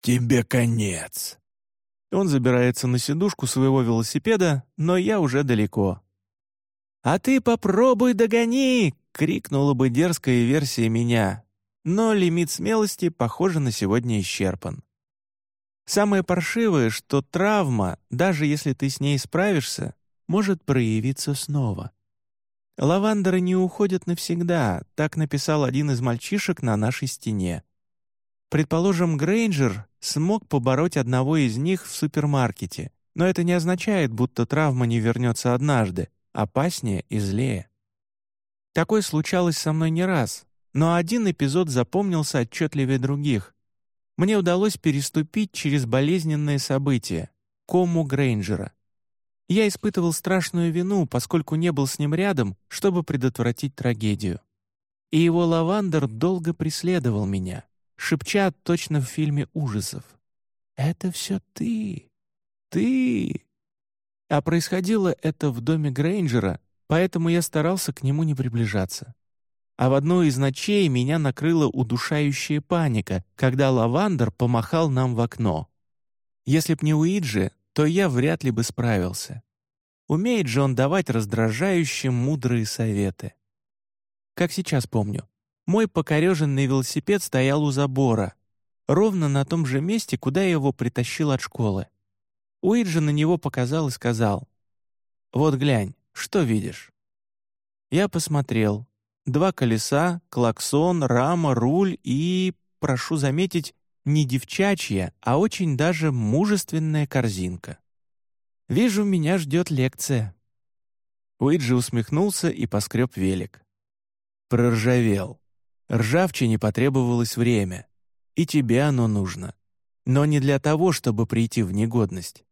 «Тебе конец!» Он забирается на сидушку своего велосипеда, но я уже далеко. «А ты попробуй догони!» — крикнула бы дерзкая версия меня. Но лимит смелости, похоже, на сегодня исчерпан. Самое паршивое, что травма, даже если ты с ней справишься, может проявиться снова. Лавандеры не уходят навсегда, так написал один из мальчишек на нашей стене. Предположим, Грейнджер смог побороть одного из них в супермаркете, но это не означает, будто травма не вернется однажды, опаснее и злее. Такое случалось со мной не раз, но один эпизод запомнился отчетливее других. Мне удалось переступить через болезненное событие — кому Грейнджера. Я испытывал страшную вину, поскольку не был с ним рядом, чтобы предотвратить трагедию. И его лавандер долго преследовал меня — шепча точно в фильме ужасов. «Это все ты! Ты!» А происходило это в доме Грейнджера, поэтому я старался к нему не приближаться. а в одну из ночей меня накрыла удушающая паника, когда лавандер помахал нам в окно. Если б не Уиджи, то я вряд ли бы справился. Умеет же он давать раздражающим мудрые советы. Как сейчас помню, мой покореженный велосипед стоял у забора, ровно на том же месте, куда я его притащил от школы. Уиджи на него показал и сказал, «Вот глянь, что видишь?» Я посмотрел. Два колеса, клаксон, рама, руль и, прошу заметить, не девчачья, а очень даже мужественная корзинка. «Вижу, меня ждет лекция». Уиджи усмехнулся и поскреб велик. Проржавел. Ржавчине потребовалось время. И тебе оно нужно. Но не для того, чтобы прийти в негодность.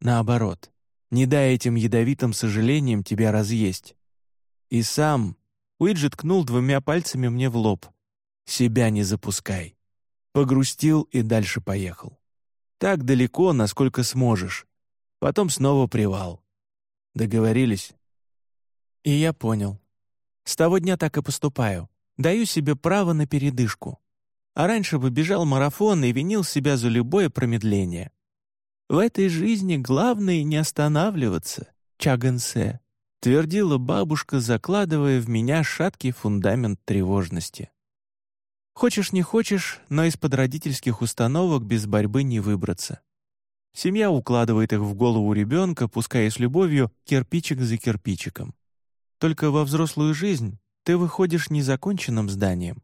Наоборот, не дай этим ядовитым сожалениям тебя разъесть. И сам Уиджи ткнул двумя пальцами мне в лоб. Себя не запускай. Погрустил и дальше поехал. Так далеко, насколько сможешь. Потом снова привал. Договорились? И я понял. С того дня так и поступаю. Даю себе право на передышку. А раньше бы бежал марафон и винил себя за любое промедление. В этой жизни главное не останавливаться, Чагэнсе, твердила бабушка, закладывая в меня шаткий фундамент тревожности. Хочешь не хочешь, но из-под родительских установок без борьбы не выбраться. Семья укладывает их в голову ребенка, пускай и с любовью, кирпичик за кирпичиком. Только во взрослую жизнь ты выходишь незаконченным зданием.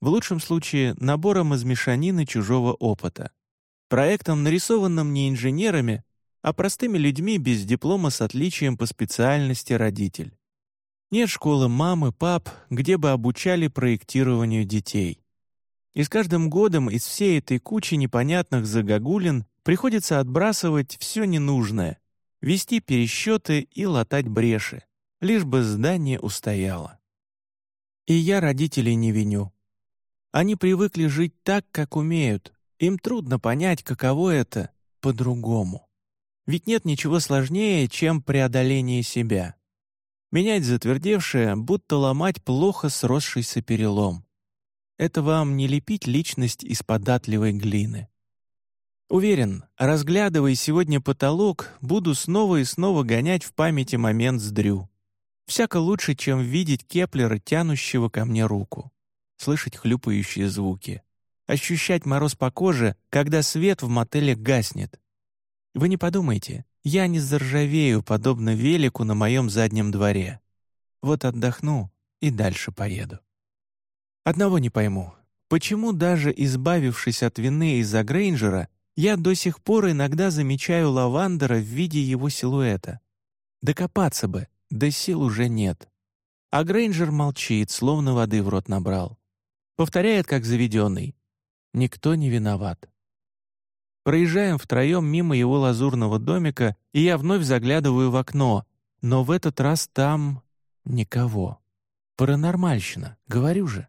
В лучшем случае набором из мешанины чужого опыта. Проектом, нарисованным не инженерами, а простыми людьми без диплома с отличием по специальности родитель. Нет школы мамы, пап, где бы обучали проектированию детей. И с каждым годом из всей этой кучи непонятных загогулин приходится отбрасывать все ненужное, вести пересчеты и латать бреши, лишь бы здание устояло. И я родителей не виню. Они привыкли жить так, как умеют. Им трудно понять, каково это по-другому. Ведь нет ничего сложнее, чем преодоление себя. Менять затвердевшее, будто ломать плохо сросшийся перелом. Это вам не лепить личность из податливой глины. Уверен, разглядывая сегодня потолок, буду снова и снова гонять в памяти момент с Дрю. Всяко лучше, чем видеть Кеплера, тянущего ко мне руку. Слышать хлюпающие звуки. Ощущать мороз по коже, когда свет в мотеле гаснет. Вы не подумайте, я не заржавею, подобно велику на моем заднем дворе. Вот отдохну и дальше поеду. Одного не пойму. Почему даже избавившись от вины из-за Грейнджера, я до сих пор иногда замечаю лавандера в виде его силуэта? Докопаться бы, да сил уже нет. А Грейнджер молчит, словно воды в рот набрал. Повторяет, как заведенный. Никто не виноват. Проезжаем втроем мимо его лазурного домика, и я вновь заглядываю в окно, но в этот раз там никого. Паранормальщина, говорю же.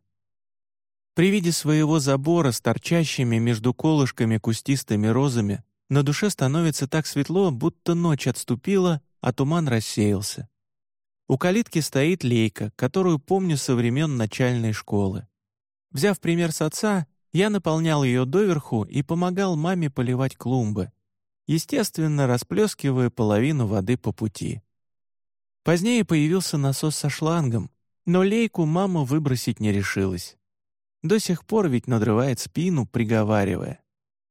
При виде своего забора с торчащими между колышками кустистыми розами на душе становится так светло, будто ночь отступила, а туман рассеялся. У калитки стоит лейка, которую помню со времен начальной школы. Взяв пример с отца, я наполнял ее доверху и помогал маме поливать клумбы, естественно, расплескивая половину воды по пути. Позднее появился насос со шлангом, но лейку мама выбросить не решилась. До сих пор ведь надрывает спину, приговаривая.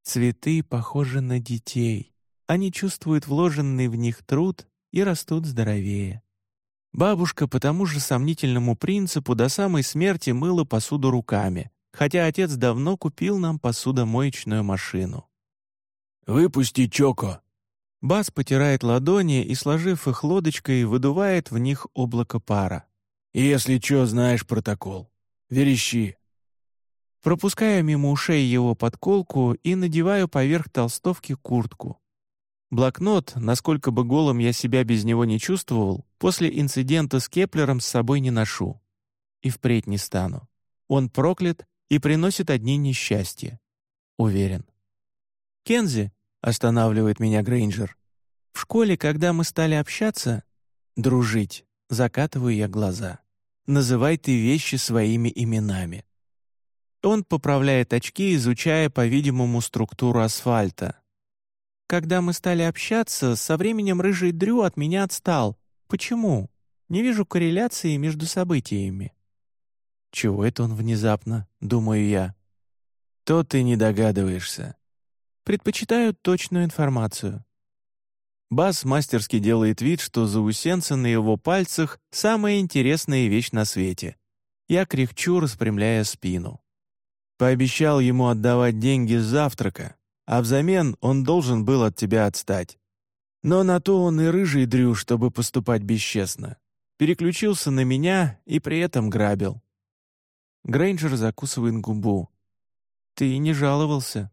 «Цветы похожи на детей. Они чувствуют вложенный в них труд и растут здоровее». Бабушка по тому же сомнительному принципу до самой смерти мыла посуду руками, хотя отец давно купил нам посудомоечную машину. «Выпусти Чоко!» Бас потирает ладони и, сложив их лодочкой, выдувает в них облако пара. «Если чё, знаешь протокол. Верещи!» Пропускаю мимо ушей его подколку и надеваю поверх толстовки куртку. Блокнот, насколько бы голым я себя без него не чувствовал, после инцидента с Кеплером с собой не ношу. И впредь не стану. Он проклят и приносит одни несчастья. Уверен. «Кензи», — останавливает меня Грейнджер, «в школе, когда мы стали общаться, дружить, закатываю я глаза. называй ты вещи своими именами. Он поправляет очки, изучая, по-видимому, структуру асфальта. Когда мы стали общаться, со временем рыжий Дрю от меня отстал. Почему? Не вижу корреляции между событиями. Чего это он внезапно, думаю я. То ты не догадываешься. Предпочитаю точную информацию. Бас мастерски делает вид, что заусенцы на его пальцах — самая интересная вещь на свете. Я кряхчу, распрямляя спину. Пообещал ему отдавать деньги с завтрака, а взамен он должен был от тебя отстать. Но на то он и рыжий дрю, чтобы поступать бесчестно. Переключился на меня и при этом грабил. Грейнджер закусывает губу. «Ты не жаловался?»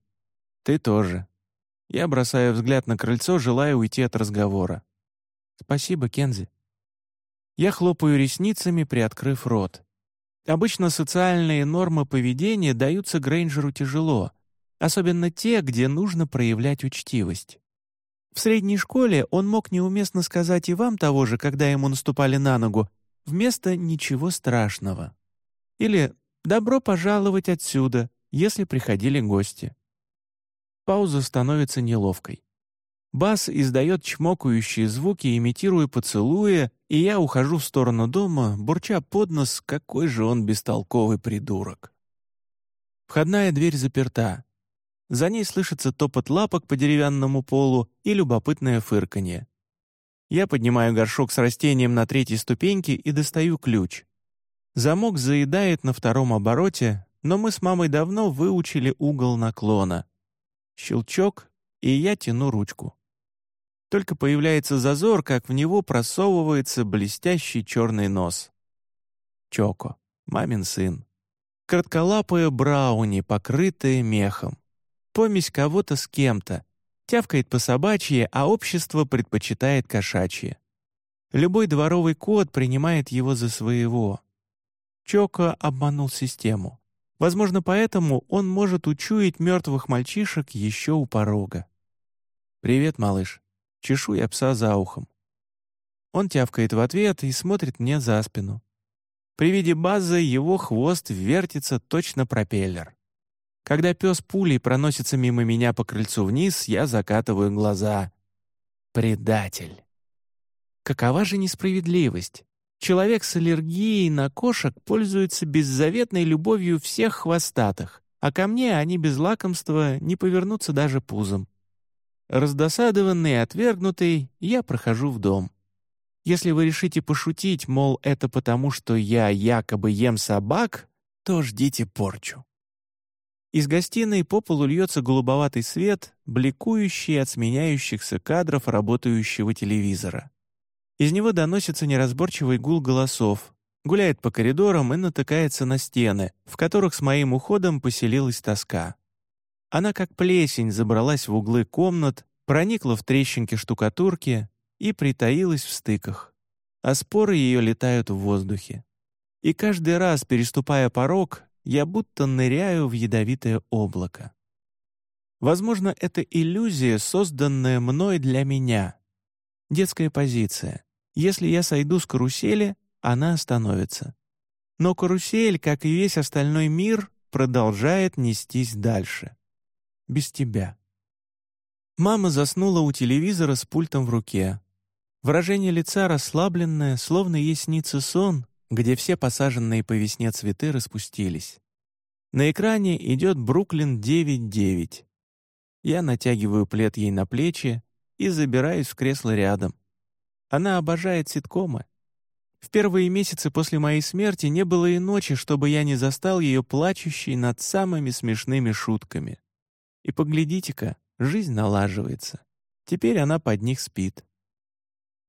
«Ты тоже». Я бросаю взгляд на крыльцо, желая уйти от разговора. «Спасибо, Кензи». Я хлопаю ресницами, приоткрыв рот. Обычно социальные нормы поведения даются Грейнджеру тяжело, особенно те, где нужно проявлять учтивость. В средней школе он мог неуместно сказать и вам того же, когда ему наступали на ногу, вместо «ничего страшного». Или «добро пожаловать отсюда», если приходили гости. Пауза становится неловкой. Бас издает чмокающие звуки, имитируя поцелуя, и я ухожу в сторону дома, бурча под нос, какой же он бестолковый придурок. Входная дверь заперта. За ней слышится топот лапок по деревянному полу и любопытное фырканье. Я поднимаю горшок с растением на третьей ступеньке и достаю ключ. Замок заедает на втором обороте, но мы с мамой давно выучили угол наклона. Щелчок, и я тяну ручку. Только появляется зазор, как в него просовывается блестящий черный нос. Чоко, мамин сын. Кратколапая брауни, покрытая мехом. Помесь кого-то с кем-то. Тявкает по собачьи, а общество предпочитает кошачье. Любой дворовый кот принимает его за своего. Чоко обманул систему. Возможно, поэтому он может учуять мертвых мальчишек еще у порога. «Привет, малыш». Чешу я пса за ухом. Он тявкает в ответ и смотрит мне за спину. При виде базы его хвост вертится точно пропеллер. Когда пес пулей проносится мимо меня по крыльцу вниз, я закатываю глаза. Предатель. Какова же несправедливость? Человек с аллергией на кошек пользуется беззаветной любовью всех хвостатых, а ко мне они без лакомства не повернутся даже пузом. Раздосадованный и отвергнутый, я прохожу в дом. Если вы решите пошутить, мол, это потому, что я якобы ем собак, то ждите порчу. Из гостиной по полу льется голубоватый свет, бликующий от сменяющихся кадров работающего телевизора. Из него доносится неразборчивый гул голосов, гуляет по коридорам и натыкается на стены, в которых с моим уходом поселилась тоска. Она как плесень забралась в углы комнат, проникла в трещинки штукатурки и притаилась в стыках. А споры ее летают в воздухе. И каждый раз, переступая порог, я будто ныряю в ядовитое облако. Возможно, это иллюзия, созданная мной для меня — Детская позиция. Если я сойду с карусели, она остановится. Но карусель, как и весь остальной мир, продолжает нестись дальше. Без тебя. Мама заснула у телевизора с пультом в руке. Выражение лица расслабленное, словно ей снится сон, где все посаженные по весне цветы распустились. На экране идет «Бруклин 9.9». Я натягиваю плед ей на плечи, и забираюсь в кресло рядом. Она обожает ситкомы. В первые месяцы после моей смерти не было и ночи, чтобы я не застал ее плачущей над самыми смешными шутками. И поглядите-ка, жизнь налаживается. Теперь она под них спит.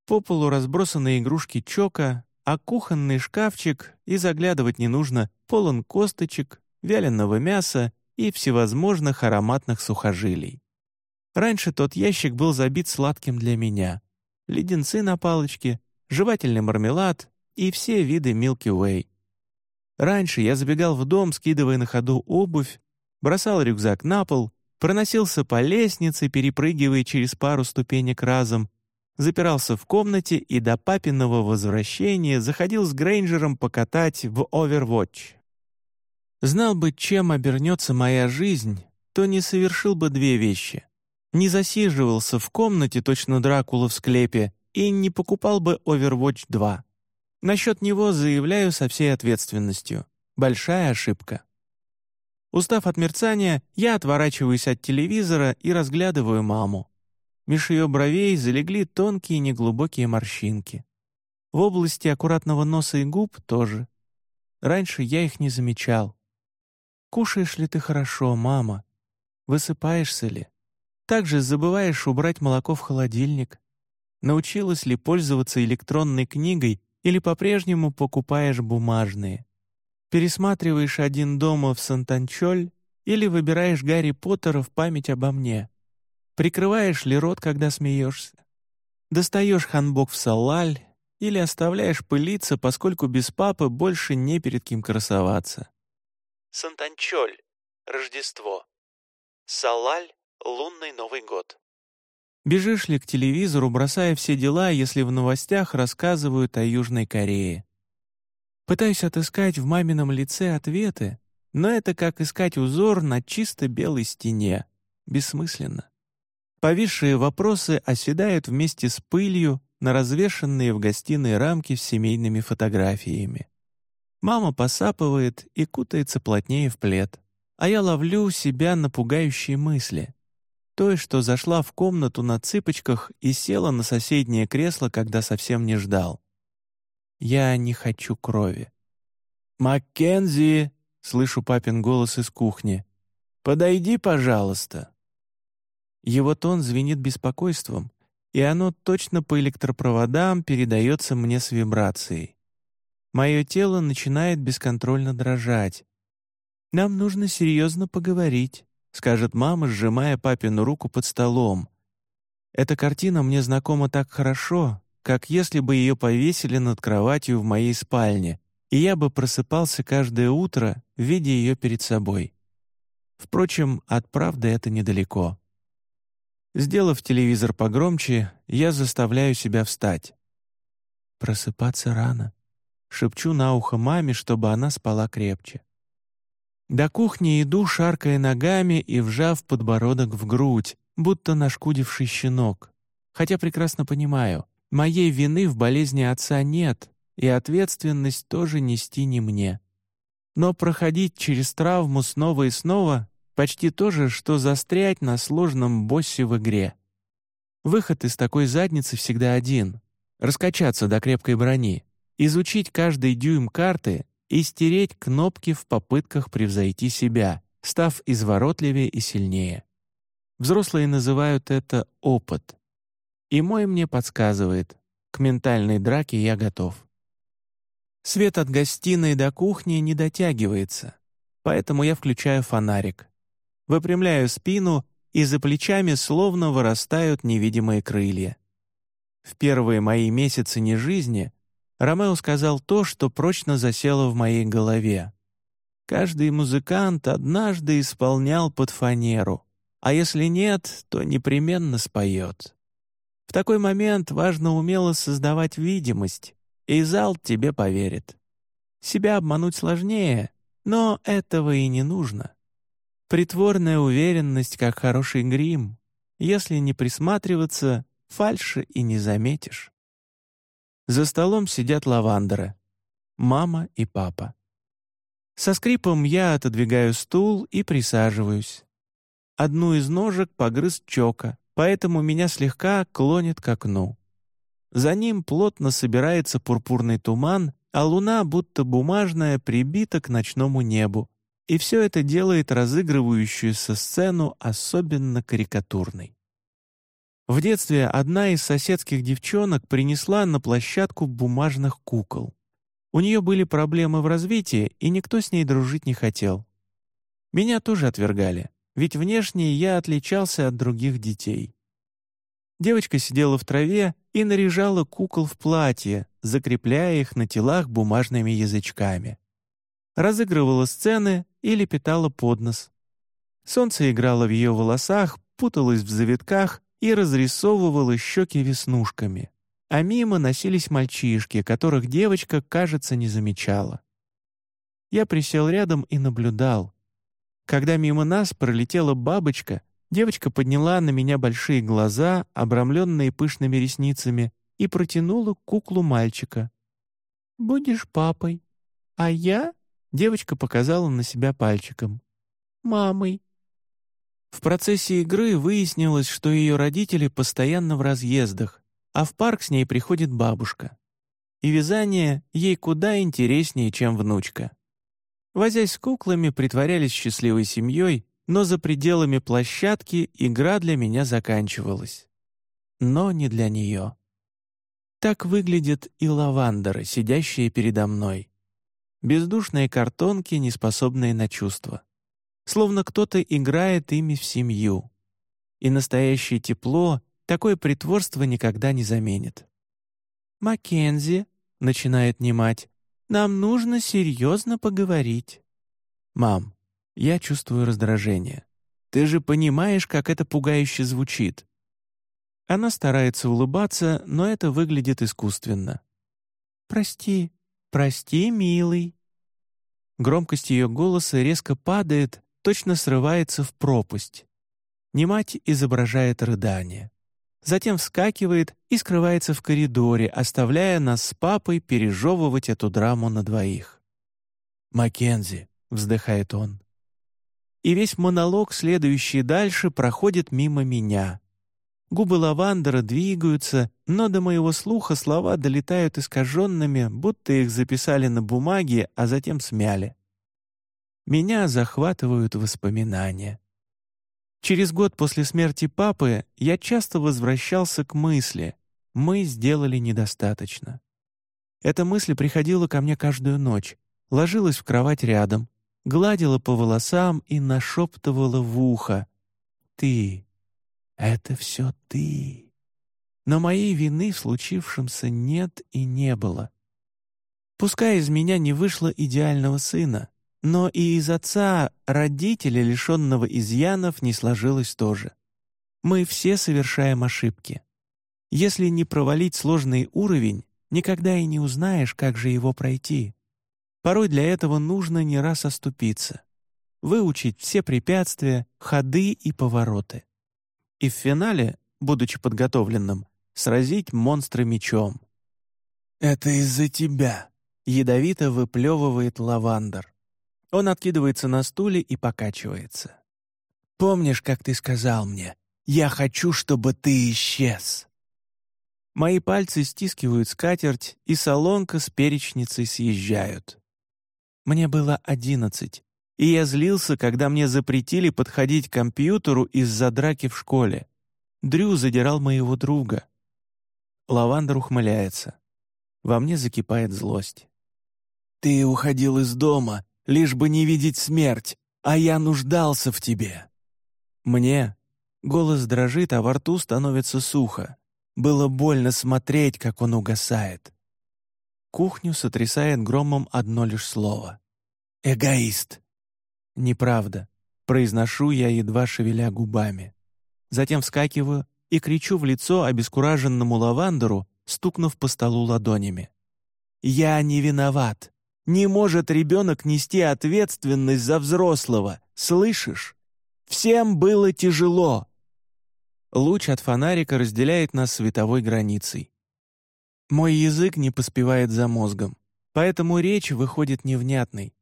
По полу разбросаны игрушки Чока, а кухонный шкафчик, и заглядывать не нужно, полон косточек, вяленого мяса и всевозможных ароматных сухожилий. Раньше тот ящик был забит сладким для меня. Леденцы на палочке, жевательный мармелад и все виды Milky Way. Раньше я забегал в дом, скидывая на ходу обувь, бросал рюкзак на пол, проносился по лестнице, перепрыгивая через пару ступенек разом, запирался в комнате и до папиного возвращения заходил с Грейнджером покатать в Overwatch. Знал бы, чем обернется моя жизнь, то не совершил бы две вещи. Не засиживался в комнате точно Дракула в склепе и не покупал бы Overwatch 2. Насчет него заявляю со всей ответственностью. Большая ошибка. Устав от мерцания, я отворачиваюсь от телевизора и разглядываю маму. Меж ее бровей залегли тонкие неглубокие морщинки. В области аккуратного носа и губ тоже. Раньше я их не замечал. «Кушаешь ли ты хорошо, мама? Высыпаешься ли? Также забываешь убрать молоко в холодильник? Научилась ли пользоваться электронной книгой или по-прежнему покупаешь бумажные? Пересматриваешь «Один дома» в Сантанчоль или выбираешь Гарри Поттера в память обо мне?» Прикрываешь ли рот, когда смеешься? Достаешь ханбок в салаль или оставляешь пылиться, поскольку без папы больше не перед кем красоваться? Сантанчоль. Рождество. Салаль. Лунный Новый год. Бежишь ли к телевизору, бросая все дела, если в новостях рассказывают о Южной Корее? Пытаюсь отыскать в мамином лице ответы, но это как искать узор на чисто белой стене. Бессмысленно. Повисшие вопросы оседают вместе с пылью на развешанные в гостиной рамки с семейными фотографиями. Мама посапывает и кутается плотнее в плед, а я ловлю себя на пугающие мысли. Той, что зашла в комнату на цыпочках и села на соседнее кресло, когда совсем не ждал. Я не хочу крови. «Маккензи!» — слышу папин голос из кухни. «Подойди, пожалуйста». Его тон звенит беспокойством, и оно точно по электропроводам передается мне с вибрацией. Мое тело начинает бесконтрольно дрожать. «Нам нужно серьезно поговорить», — скажет мама, сжимая папину руку под столом. Эта картина мне знакома так хорошо, как если бы ее повесили над кроватью в моей спальне, и я бы просыпался каждое утро, видя ее перед собой. Впрочем, от правды это недалеко. Сделав телевизор погромче, я заставляю себя встать. «Просыпаться рано», — шепчу на ухо маме, чтобы она спала крепче. До кухни иду, шаркая ногами и вжав подбородок в грудь, будто нашкудивший щенок. Хотя прекрасно понимаю, моей вины в болезни отца нет, и ответственность тоже нести не мне. Но проходить через травму снова и снова Почти то же, что застрять на сложном боссе в игре. Выход из такой задницы всегда один — раскачаться до крепкой брони, изучить каждый дюйм карты и стереть кнопки в попытках превзойти себя, став изворотливее и сильнее. Взрослые называют это опыт. И мой мне подсказывает, к ментальной драке я готов. Свет от гостиной до кухни не дотягивается, поэтому я включаю фонарик выпрямляю спину, и за плечами словно вырастают невидимые крылья. В первые мои месяцы нежизни Ромео сказал то, что прочно засело в моей голове. Каждый музыкант однажды исполнял под фанеру, а если нет, то непременно споет. В такой момент важно умело создавать видимость, и зал тебе поверит. Себя обмануть сложнее, но этого и не нужно. Притворная уверенность, как хороший грим. Если не присматриваться, фальши и не заметишь. За столом сидят лавандеры. Мама и папа. Со скрипом я отодвигаю стул и присаживаюсь. Одну из ножек погрыз чока, поэтому меня слегка клонит к окну. За ним плотно собирается пурпурный туман, а луна, будто бумажная, прибита к ночному небу, и все это делает разыгрывающуюся сцену особенно карикатурной. В детстве одна из соседских девчонок принесла на площадку бумажных кукол. У нее были проблемы в развитии, и никто с ней дружить не хотел. Меня тоже отвергали, ведь внешне я отличался от других детей. Девочка сидела в траве и наряжала кукол в платье, закрепляя их на телах бумажными язычками разыгрывала сцены или питала под нос. Солнце играло в ее волосах, путалось в завитках, и разрисовывала щеки веснушками, а мимо носились мальчишки, которых девочка, кажется, не замечала. Я присел рядом и наблюдал. Когда мимо нас пролетела бабочка, девочка подняла на меня большие глаза, обрамленные пышными ресницами, и протянула куклу мальчика. «Будешь папой, а я...» — девочка показала на себя пальчиком. «Мамой». В процессе игры выяснилось, что ее родители постоянно в разъездах, а в парк с ней приходит бабушка. И вязание ей куда интереснее, чем внучка. Возясь с куклами, притворялись счастливой семьей, но за пределами площадки игра для меня заканчивалась. Но не для нее. Так выглядят и лавандеры, сидящие передо мной. Бездушные картонки, не способные на чувства словно кто-то играет ими в семью. И настоящее тепло такое притворство никогда не заменит. «Маккензи», — начинает не мать, — «нам нужно серьезно поговорить». «Мам, я чувствую раздражение. Ты же понимаешь, как это пугающе звучит». Она старается улыбаться, но это выглядит искусственно. «Прости, прости, милый». Громкость ее голоса резко падает, точно срывается в пропасть. Немать изображает рыдание. Затем вскакивает и скрывается в коридоре, оставляя нас с папой пережевывать эту драму на двоих. «Маккензи», — вздыхает он. И весь монолог, следующий дальше, проходит мимо меня. Губы лавандера двигаются, но до моего слуха слова долетают искаженными, будто их записали на бумаге, а затем смяли. Меня захватывают воспоминания. Через год после смерти папы я часто возвращался к мысли «мы сделали недостаточно». Эта мысль приходила ко мне каждую ночь, ложилась в кровать рядом, гладила по волосам и нашептывала в ухо «Ты, это все ты». Но моей вины в случившемся нет и не было. Пускай из меня не вышло идеального сына, но и из отца родителя, лишенного изъянов, не сложилось тоже. Мы все совершаем ошибки. Если не провалить сложный уровень, никогда и не узнаешь, как же его пройти. Порой для этого нужно не раз оступиться, выучить все препятствия, ходы и повороты. И в финале, будучи подготовленным, сразить монстра мечом. «Это из-за тебя», — ядовито выплевывает лавандер. Он откидывается на стуле и покачивается. «Помнишь, как ты сказал мне, я хочу, чтобы ты исчез?» Мои пальцы стискивают скатерть, и солонка с перечницей съезжают. Мне было одиннадцать, и я злился, когда мне запретили подходить к компьютеру из-за драки в школе. Дрю задирал моего друга. Лавандер ухмыляется. Во мне закипает злость. «Ты уходил из дома, лишь бы не видеть смерть, а я нуждался в тебе». Мне голос дрожит, а во рту становится сухо. Было больно смотреть, как он угасает. Кухню сотрясает громом одно лишь слово. «Эгоист!» «Неправда», — произношу я, едва шевеля губами. Затем вскакиваю и кричу в лицо обескураженному лавандеру, стукнув по столу ладонями. «Я не виноват. Не может ребенок нести ответственность за взрослого, слышишь? Всем было тяжело. Луч от фонарика разделяет нас световой границей. Мой язык не поспевает за мозгом, поэтому речь выходит невнятной.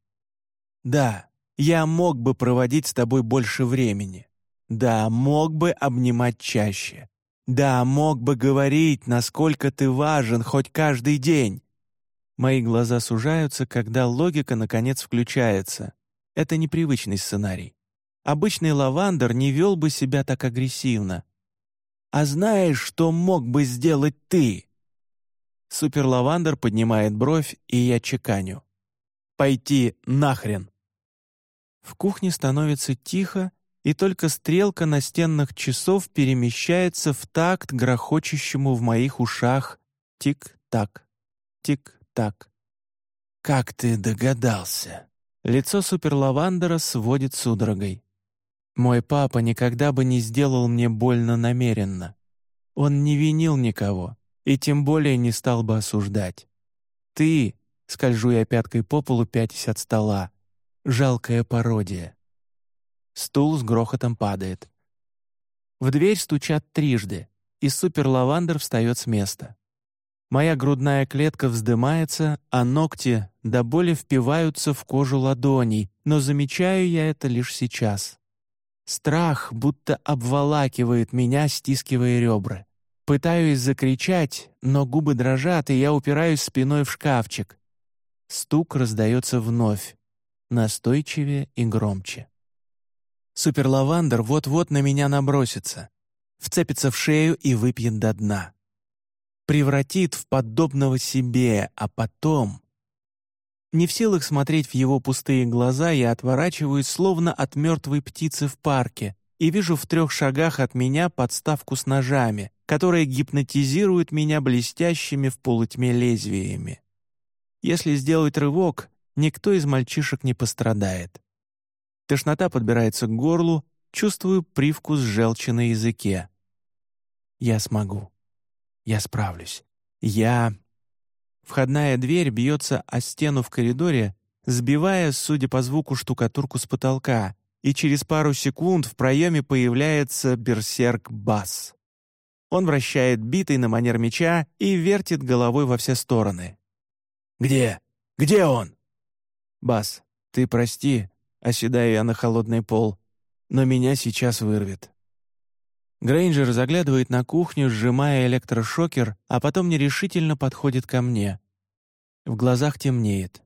Да, я мог бы проводить с тобой больше времени. Да, мог бы обнимать чаще. Да, мог бы говорить, насколько ты важен хоть каждый день. Мои глаза сужаются, когда логика наконец включается. Это непривычный сценарий. Обычный лавандер не вел бы себя так агрессивно. А знаешь, что мог бы сделать ты? Суперлавандер поднимает бровь, и я чеканю. Пойти нахрен. В кухне становится тихо, и только стрелка настенных часов перемещается в такт грохочущему в моих ушах тик-так, тик так. «Как ты догадался?» Лицо суперлавандера сводит судорогой. Мой папа никогда бы не сделал мне больно намеренно. Он не винил никого и тем более не стал бы осуждать. Ты, скольжу я пяткой по полу, пятясь от стола, жалкая пародия. Стул с грохотом падает. В дверь стучат трижды, и суперлавандер встает с места. Моя грудная клетка вздымается, а ногти до боли впиваются в кожу ладоней, но замечаю я это лишь сейчас. Страх будто обволакивает меня, стискивая ребра. Пытаюсь закричать, но губы дрожат, и я упираюсь спиной в шкафчик. Стук раздается вновь, настойчивее и громче. Суперлавандер вот-вот на меня набросится, вцепится в шею и выпьет до дна. Превратит в подобного себе, а потом... Не в силах смотреть в его пустые глаза, я отворачиваюсь, словно от мертвой птицы в парке, и вижу в трех шагах от меня подставку с ножами, которая гипнотизирует меня блестящими в полутьме лезвиями. Если сделать рывок, никто из мальчишек не пострадает. Тошнота подбирается к горлу, чувствую привкус желчи на языке. Я смогу. Я справлюсь. Я Входная дверь бьется о стену в коридоре, сбивая, судя по звуку, штукатурку с потолка, и через пару секунд в проеме появляется берсерк-бас. Он вращает битый на манер меча и вертит головой во все стороны. «Где? Где он?» «Бас, ты прости», — оседаю я на холодный пол, «но меня сейчас вырвет». Грейнджер заглядывает на кухню, сжимая электрошокер, а потом нерешительно подходит ко мне. В глазах темнеет.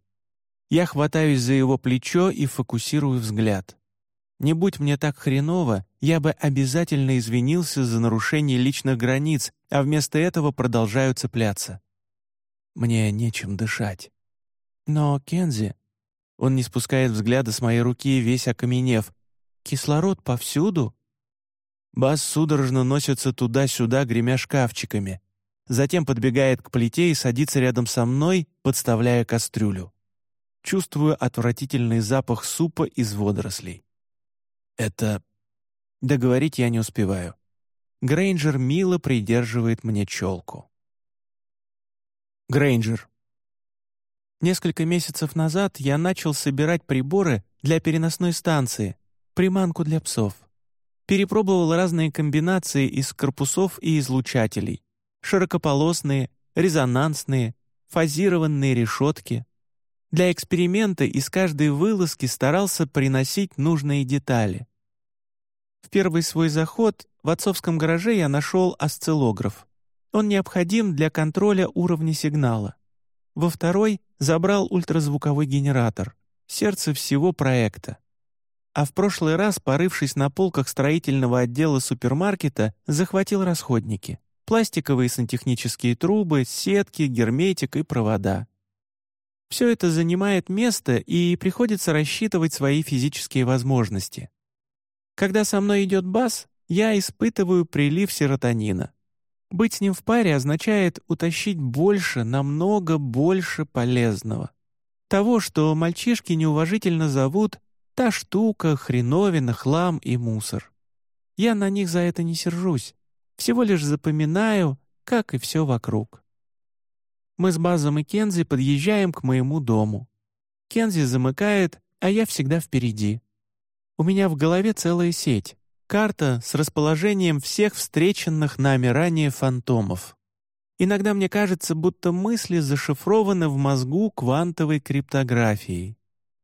Я хватаюсь за его плечо и фокусирую взгляд. Не будь мне так хреново, я бы обязательно извинился за нарушение личных границ, а вместо этого продолжаю цепляться. Мне нечем дышать. Но, Кензи... Он не спускает взгляда с моей руки, весь окаменев. Кислород повсюду? Бас судорожно носится туда-сюда, гремя шкафчиками. Затем подбегает к плите и садится рядом со мной, подставляя кастрюлю. Чувствую отвратительный запах супа из водорослей. Это... Договорить я не успеваю. Грейнджер мило придерживает мне челку. Грейнджер. Несколько месяцев назад я начал собирать приборы для переносной станции, приманку для псов перепробовал разные комбинации из корпусов и излучателей, широкополосные, резонансные, фазированные решетки. Для эксперимента из каждой вылазки старался приносить нужные детали. В первый свой заход в отцовском гараже я нашел осциллограф. Он необходим для контроля уровня сигнала. Во второй забрал ультразвуковой генератор, сердце всего проекта а в прошлый раз, порывшись на полках строительного отдела супермаркета, захватил расходники. Пластиковые сантехнические трубы, сетки, герметик и провода. Все это занимает место, и приходится рассчитывать свои физические возможности. Когда со мной идет бас, я испытываю прилив серотонина. Быть с ним в паре означает утащить больше, намного больше полезного. Того, что мальчишки неуважительно зовут Та штука, хреновина, хлам и мусор. Я на них за это не сержусь, всего лишь запоминаю, как и все вокруг. Мы с Базом и Кензи подъезжаем к моему дому. Кензи замыкает, а я всегда впереди. У меня в голове целая сеть, карта с расположением всех встреченных нами ранее фантомов. Иногда мне кажется, будто мысли зашифрованы в мозгу квантовой криптографией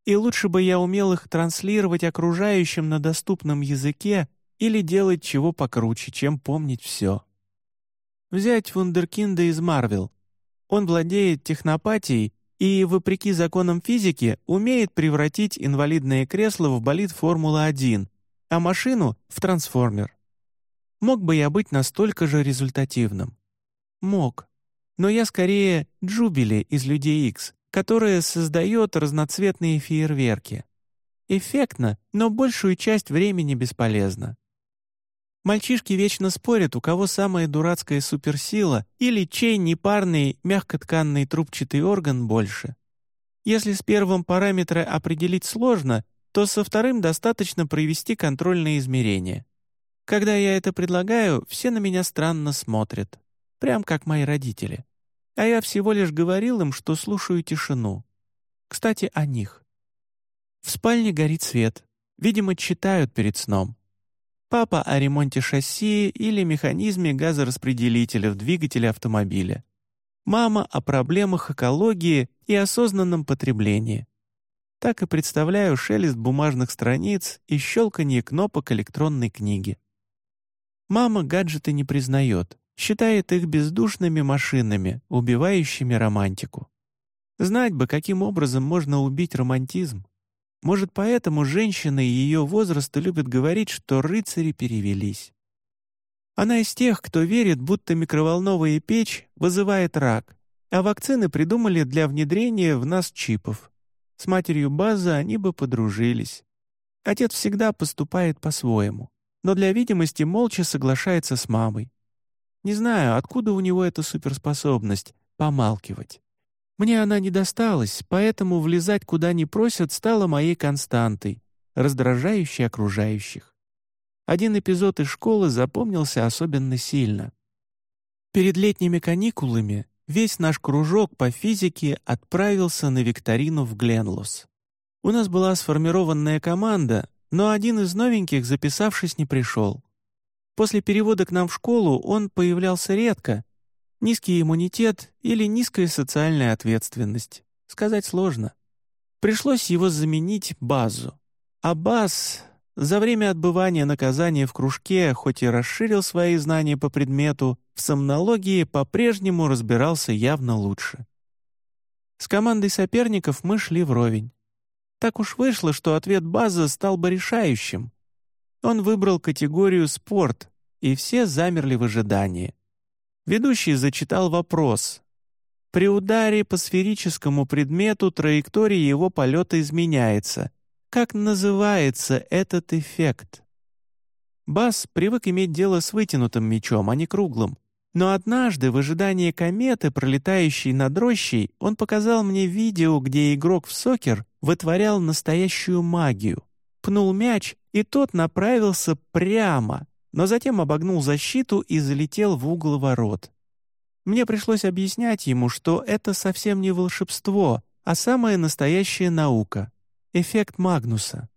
и лучше бы я умел их транслировать окружающим на доступном языке или делать чего покруче, чем помнить все. Взять вундеркинда из Марвел. Он владеет технопатией и, вопреки законам физики, умеет превратить инвалидное кресло в болид Формулы-1, а машину — в трансформер. Мог бы я быть настолько же результативным? Мог. Но я скорее Джубили из «Людей Икс», которая создает разноцветные фейерверки. Эффектно, но большую часть времени бесполезно. Мальчишки вечно спорят, у кого самая дурацкая суперсила или чей непарный мягкотканный трубчатый орган больше. Если с первым параметра определить сложно, то со вторым достаточно провести контрольные измерения. Когда я это предлагаю, все на меня странно смотрят, прям как мои родители. А я всего лишь говорил им, что слушаю тишину. Кстати, о них. В спальне горит свет. Видимо, читают перед сном. Папа о ремонте шасси или механизме газораспределителя в двигателе автомобиля. Мама о проблемах экологии и осознанном потреблении. Так и представляю шелест бумажных страниц и щелканье кнопок электронной книги. Мама гаджеты не признает, считает их бездушными машинами, убивающими романтику. Знать бы, каким образом можно убить романтизм. Может, поэтому женщины ее возраста любят говорить, что рыцари перевелись. Она из тех, кто верит, будто микроволновая печь вызывает рак, а вакцины придумали для внедрения в нас чипов. С матерью База они бы подружились. Отец всегда поступает по-своему, но для видимости молча соглашается с мамой. Не знаю, откуда у него эта суперспособность — помалкивать. Мне она не досталась, поэтому влезать куда ни просят стала моей константой, раздражающей окружающих. Один эпизод из школы запомнился особенно сильно. Перед летними каникулами весь наш кружок по физике отправился на викторину в Гленлос. У нас была сформированная команда, но один из новеньких, записавшись, не пришел. После перевода к нам в школу он появлялся редко. Низкий иммунитет или низкая социальная ответственность. Сказать сложно. Пришлось его заменить базу. А баз за время отбывания наказания в кружке, хоть и расширил свои знания по предмету, в сомнологии по-прежнему разбирался явно лучше. С командой соперников мы шли вровень. Так уж вышло, что ответ базы стал бы решающим. Он выбрал категорию «спорт», и все замерли в ожидании. Ведущий зачитал вопрос. При ударе по сферическому предмету траектория его полета изменяется. Как называется этот эффект? Бас привык иметь дело с вытянутым мечом, а не круглым. Но однажды, в ожидании кометы, пролетающей над рощей, он показал мне видео, где игрок в сокер вытворял настоящую магию. Пнул мяч, и тот направился прямо, но затем обогнул защиту и залетел в угол ворот. Мне пришлось объяснять ему, что это совсем не волшебство, а самая настоящая наука — эффект Магнуса.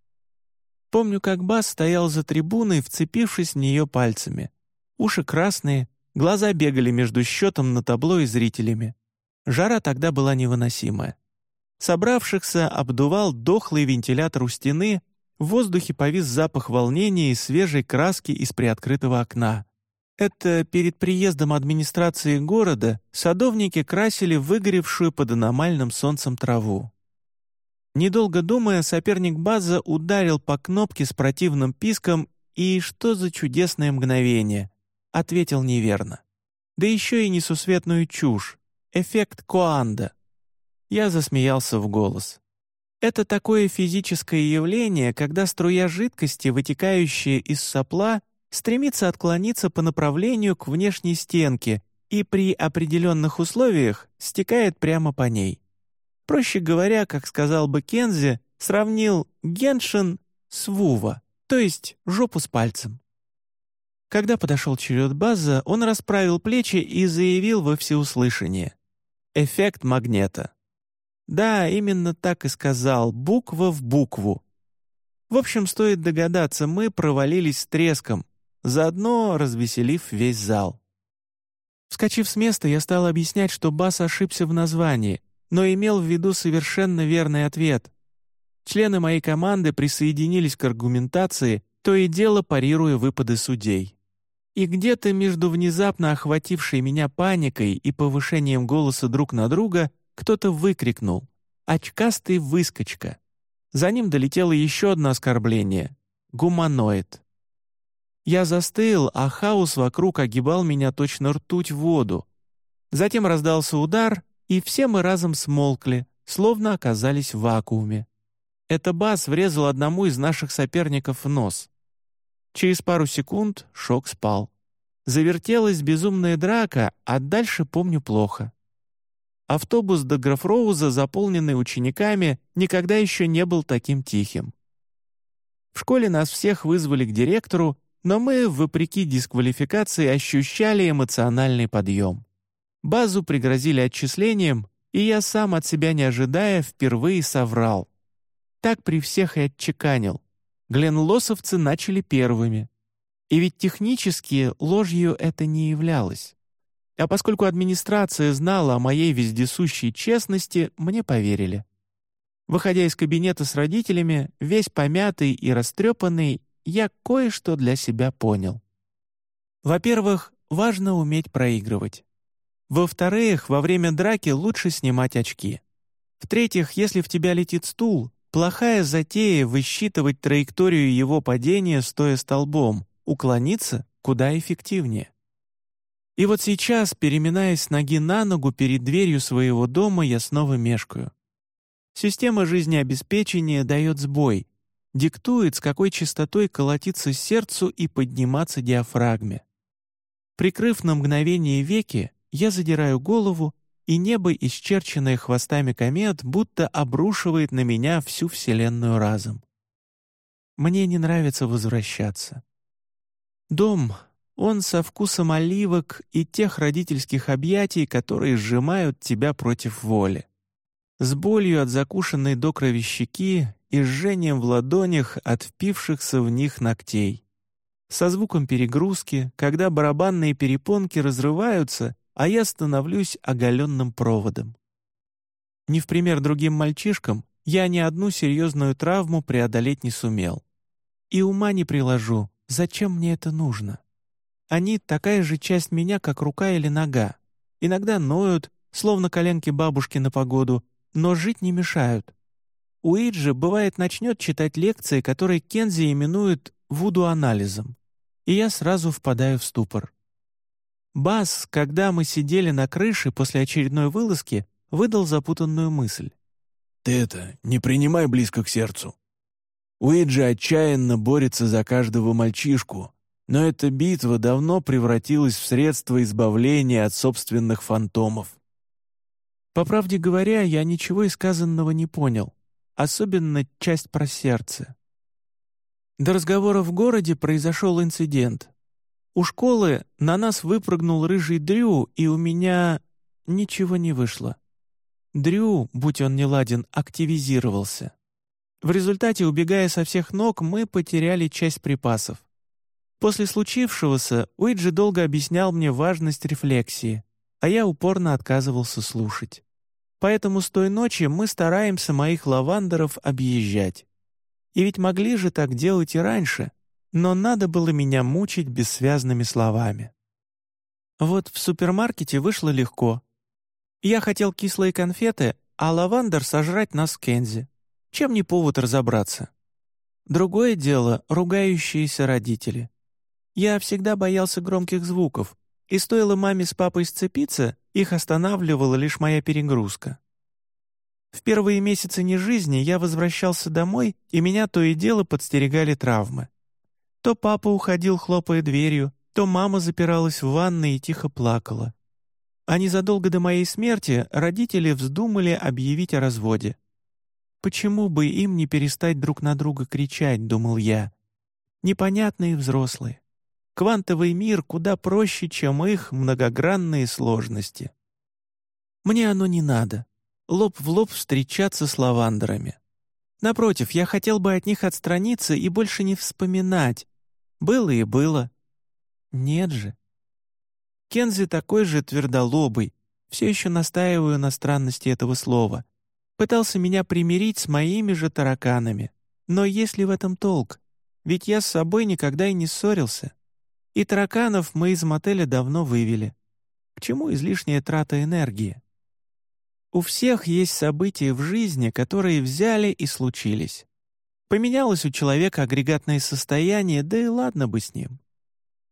Помню, как Бас стоял за трибуной, вцепившись в нее пальцами. Уши красные, глаза бегали между счетом на табло и зрителями. Жара тогда была невыносимая. Собравшихся обдувал дохлый вентилятор у стены, в воздухе повис запах волнения и свежей краски из приоткрытого окна. Это перед приездом администрации города садовники красили выгоревшую под аномальным солнцем траву. Недолго думая, соперник База ударил по кнопке с противным писком и что за чудесное мгновение, ответил неверно. Да еще и несусветную чушь, эффект Коанда. Я засмеялся в голос. Это такое физическое явление, когда струя жидкости, вытекающая из сопла, стремится отклониться по направлению к внешней стенке и при определенных условиях стекает прямо по ней. Проще говоря, как сказал бы Кензи, сравнил геншин с вува, то есть жопу с пальцем. Когда подошел черед База, он расправил плечи и заявил во всеуслышание. Эффект магнета. Да, именно так и сказал, буква в букву. В общем, стоит догадаться, мы провалились с треском, заодно развеселив весь зал. Вскочив с места, я стал объяснять, что Бас ошибся в названии, но имел в виду совершенно верный ответ. Члены моей команды присоединились к аргументации, то и дело парируя выпады судей. И где-то между внезапно охватившей меня паникой и повышением голоса друг на друга кто-то выкрикнул «Очкастый выскочка!». За ним долетело еще одно оскорбление — «Гуманоид». Я застыл, а хаос вокруг огибал меня точно ртуть в воду. Затем раздался удар, и все мы разом смолкли, словно оказались в вакууме. Это бас врезал одному из наших соперников в нос. Через пару секунд шок спал. Завертелась безумная драка, а дальше помню плохо. Автобус до Графроуза, заполненный учениками, никогда еще не был таким тихим. В школе нас всех вызвали к директору, но мы, вопреки дисквалификации, ощущали эмоциональный подъем. Базу пригрозили отчислением, и я сам от себя не ожидая впервые соврал. Так при всех и отчеканил. Гленлосовцы начали первыми. И ведь технически ложью это не являлось. А поскольку администрация знала о моей вездесущей честности, мне поверили. Выходя из кабинета с родителями, весь помятый и растрепанный, я кое-что для себя понял. Во-первых, важно уметь проигрывать. Во-вторых, во время драки лучше снимать очки. В-третьих, если в тебя летит стул, плохая затея высчитывать траекторию его падения, стоя столбом, уклониться куда эффективнее. И вот сейчас, переминаясь с ноги на ногу перед дверью своего дома, я снова мешкаю. Система жизнеобеспечения дает сбой, диктует, с какой частотой колотиться сердцу и подниматься диафрагме. Прикрыв на мгновение веки, я задираю голову, и небо, исчерченное хвостами комет, будто обрушивает на меня всю Вселенную разом. Мне не нравится возвращаться. Дом он со вкусом оливок и тех родительских объятий, которые сжимают тебя против воли. С болью от закушенной до крови щеки и жжением в ладонях от впившихся в них ногтей. Со звуком перегрузки, когда барабанные перепонки разрываются, а я становлюсь оголенным проводом. Не в пример другим мальчишкам, я ни одну серьезную травму преодолеть не сумел. И ума не приложу, зачем мне это нужно. Они такая же часть меня, как рука или нога. Иногда ноют, словно коленки бабушки на погоду, но жить не мешают. Уиджи, бывает, начнет читать лекции, которые Кензи именует вуду-анализом, и я сразу впадаю в ступор. Бас, когда мы сидели на крыше после очередной вылазки, выдал запутанную мысль. «Ты это, не принимай близко к сердцу. Уиджи отчаянно борется за каждого мальчишку, но эта битва давно превратилась в средство избавления от собственных фантомов. По правде говоря, я ничего из сказанного не понял, особенно часть про сердце. До разговора в городе произошел инцидент. У школы на нас выпрыгнул рыжий Дрю, и у меня ничего не вышло. Дрю, будь он неладен, активизировался. В результате, убегая со всех ног, мы потеряли часть припасов. После случившегося Уиджи долго объяснял мне важность рефлексии, а я упорно отказывался слушать. Поэтому с той ночи мы стараемся моих лавандеров объезжать. И ведь могли же так делать и раньше, но надо было меня мучить бессвязными словами. Вот в супермаркете вышло легко. Я хотел кислые конфеты, а лавандер сожрать нас с Кензи. Чем не повод разобраться? Другое дело — ругающиеся родители. Я всегда боялся громких звуков, и стоило маме с папой сцепиться, их останавливала лишь моя перегрузка. В первые месяцы нежизни я возвращался домой, и меня то и дело подстерегали травмы. То папа уходил, хлопая дверью, то мама запиралась в ванной и тихо плакала. А незадолго до моей смерти родители вздумали объявить о разводе. «Почему бы им не перестать друг на друга кричать?» — думал я. «Непонятные взрослые. Квантовый мир куда проще, чем их многогранные сложности. Мне оно не надо. Лоб в лоб встречаться с лавандерами. Напротив, я хотел бы от них отстраниться и больше не вспоминать. Было и было. Нет же. Кензи такой же твердолобый, все еще настаиваю на странности этого слова. Пытался меня примирить с моими же тараканами. Но есть ли в этом толк? Ведь я с собой никогда и не ссорился. И тараканов мы из мотеля давно вывели. К чему излишняя трата энергии? У всех есть события в жизни, которые взяли и случились. Поменялось у человека агрегатное состояние, да и ладно бы с ним.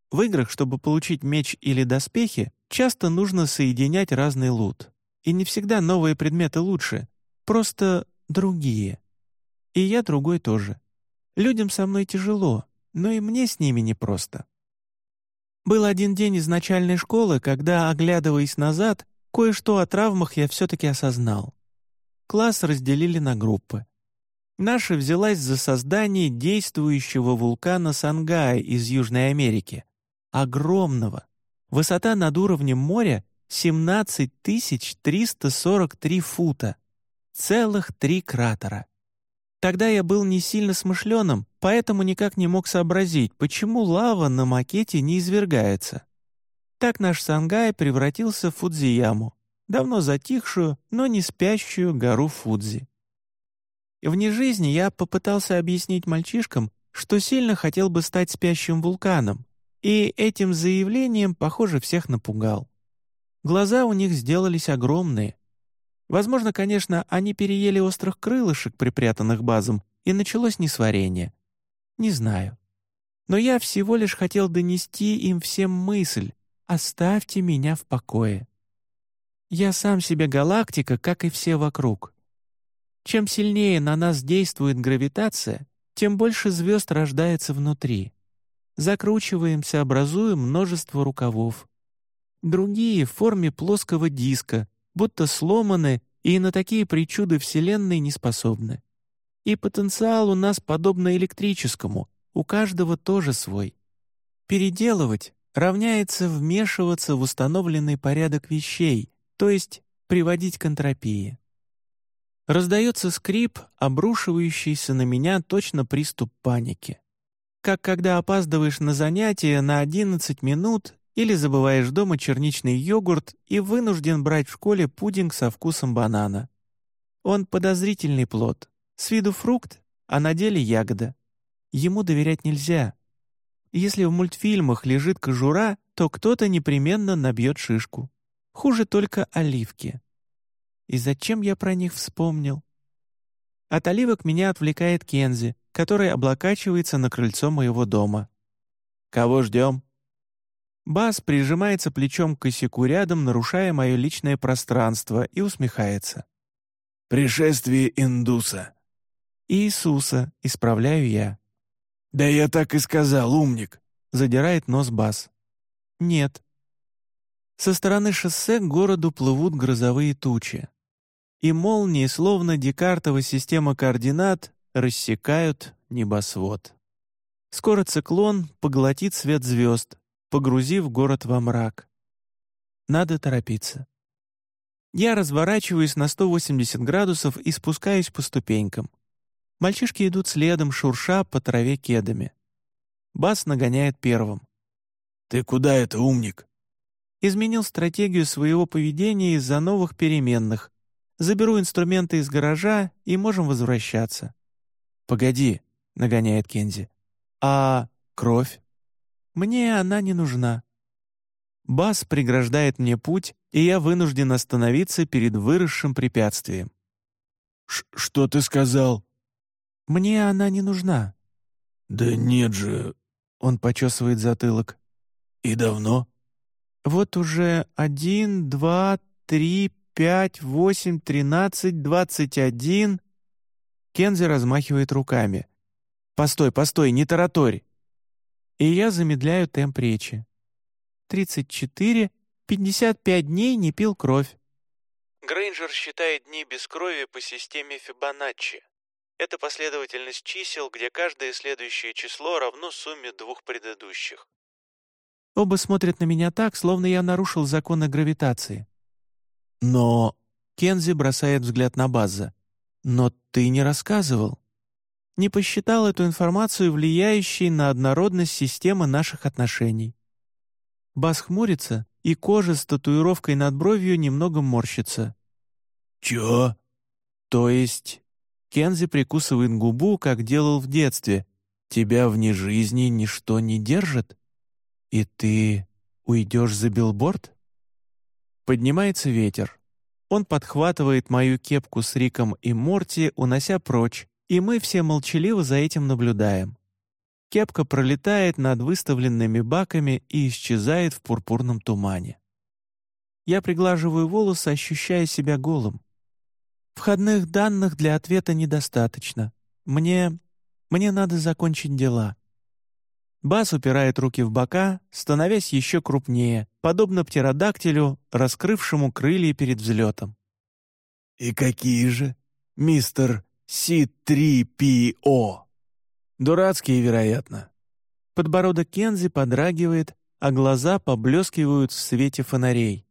В играх, чтобы получить меч или доспехи, часто нужно соединять разный лут. И не всегда новые предметы лучше, просто другие. И я другой тоже. Людям со мной тяжело, но и мне с ними непросто. Был один день из начальной школы, когда, оглядываясь назад, кое-что о травмах я все-таки осознал. Класс разделили на группы. Наша взялась за создание действующего вулкана Сангай из Южной Америки. Огромного. Высота над уровнем моря 17 343 фута. Целых три кратера. Тогда я был не сильно смышленым, поэтому никак не мог сообразить, почему лава на макете не извергается. Так наш Сангай превратился в Фудзияму, давно затихшую, но не спящую гору Фудзи. Вне жизни я попытался объяснить мальчишкам, что сильно хотел бы стать спящим вулканом, и этим заявлением, похоже, всех напугал. Глаза у них сделались огромные. Возможно, конечно, они переели острых крылышек, припрятанных базом, и началось несварение. Не знаю. Но я всего лишь хотел донести им всем мысль «Оставьте меня в покое». Я сам себе галактика, как и все вокруг. Чем сильнее на нас действует гравитация, тем больше звезд рождается внутри. Закручиваемся, образуем множество рукавов. Другие в форме плоского диска, будто сломаны и на такие причуды Вселенной не способны. И потенциал у нас подобно электрическому, у каждого тоже свой. Переделывать равняется вмешиваться в установленный порядок вещей, то есть приводить к энтропии. Раздается скрип, обрушивающийся на меня точно приступ паники. Как когда опаздываешь на занятие на 11 минут или забываешь дома черничный йогурт и вынужден брать в школе пудинг со вкусом банана. Он подозрительный плод, с виду фрукт, а на деле ягода. Ему доверять нельзя. Если в мультфильмах лежит кожура, то кто-то непременно набьет шишку. Хуже только оливки. И зачем я про них вспомнил? От оливок меня отвлекает Кензи, который облокачивается на крыльцо моего дома. «Кого ждем?» Бас прижимается плечом к косяку рядом, нарушая мое личное пространство, и усмехается. «Пришествие индуса». «Иисуса», — исправляю я. «Да я так и сказал, умник», — задирает нос Бас. «Нет». Со стороны шоссе к городу плывут грозовые тучи и молнии, словно декартова система координат, рассекают небосвод. Скоро циклон поглотит свет звезд, погрузив город во мрак. Надо торопиться. Я разворачиваюсь на 180 градусов и спускаюсь по ступенькам. Мальчишки идут следом, шурша по траве кедами. Бас нагоняет первым. «Ты куда это, умник?» Изменил стратегию своего поведения из-за новых переменных, Заберу инструменты из гаража и можем возвращаться». «Погоди», — нагоняет Кензи. «А кровь?» «Мне она не нужна». Бас преграждает мне путь, и я вынужден остановиться перед выросшим препятствием. «Что ты сказал?» «Мне она не нужна». «Да нет же...» — он почесывает затылок. «И давно?» «Вот уже один, два, три, пять, восемь, тринадцать, двадцать один...» Кензи размахивает руками. «Постой, постой, не тараторь!» И я замедляю темп речи. «Тридцать четыре, пятьдесят пять дней не пил кровь». Грейнджер считает дни без крови по системе Фибоначчи. Это последовательность чисел, где каждое следующее число равно сумме двух предыдущих. Оба смотрят на меня так, словно я нарушил законы гравитации. «Но...» — Кензи бросает взгляд на База. «Но ты не рассказывал. Не посчитал эту информацию влияющей на однородность системы наших отношений». Баз хмурится, и кожа с татуировкой над бровью немного морщится. «Чё?» «То есть...» Кензи прикусывает губу, как делал в детстве. «Тебя вне жизни ничто не держит? И ты уйдешь за билборд?» Поднимается ветер. Он подхватывает мою кепку с Риком и Морти, унося прочь, и мы все молчаливо за этим наблюдаем. Кепка пролетает над выставленными баками и исчезает в пурпурном тумане. Я приглаживаю волосы, ощущая себя голым. Входных данных для ответа недостаточно. Мне... мне надо закончить дела. Бас упирает руки в бока, становясь еще крупнее, подобно птеродактилю, раскрывшему крылья перед взлетом. «И какие же, мистер Си-3-Пи-О. Дурацкие, вероятно. Подбородок Кензи подрагивает, а глаза поблескивают в свете фонарей.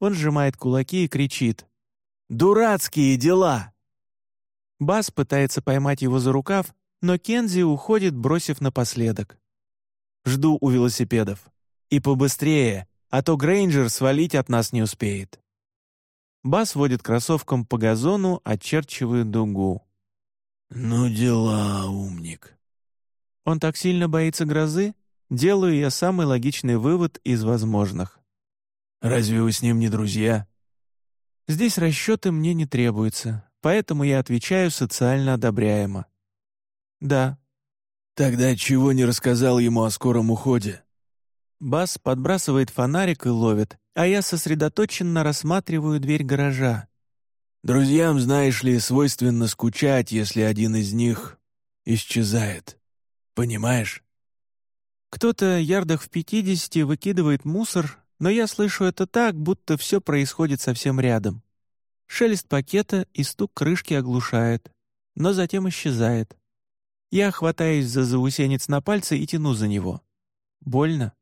Он сжимает кулаки и кричит. «Дурацкие дела!» Бас пытается поймать его за рукав, но Кензи уходит, бросив напоследок. Жду у велосипедов. И побыстрее, а то Грейнджер свалить от нас не успеет. Бас водит кроссовком по газону, очерчивая дугу. «Ну дела, умник». Он так сильно боится грозы? Делаю я самый логичный вывод из возможных. «Разве вы с ним не друзья?» Здесь расчеты мне не требуются, поэтому я отвечаю социально одобряемо. «Да». «Тогда чего не рассказал ему о скором уходе?» Бас подбрасывает фонарик и ловит, а я сосредоточенно рассматриваю дверь гаража. «Друзьям, знаешь ли, свойственно скучать, если один из них исчезает. Понимаешь?» Кто-то ярдах в пятидесяти выкидывает мусор, но я слышу это так, будто все происходит совсем рядом. Шелест пакета и стук крышки оглушает, но затем исчезает. Я хватаюсь за заусенец на пальце и тяну за него. Больно.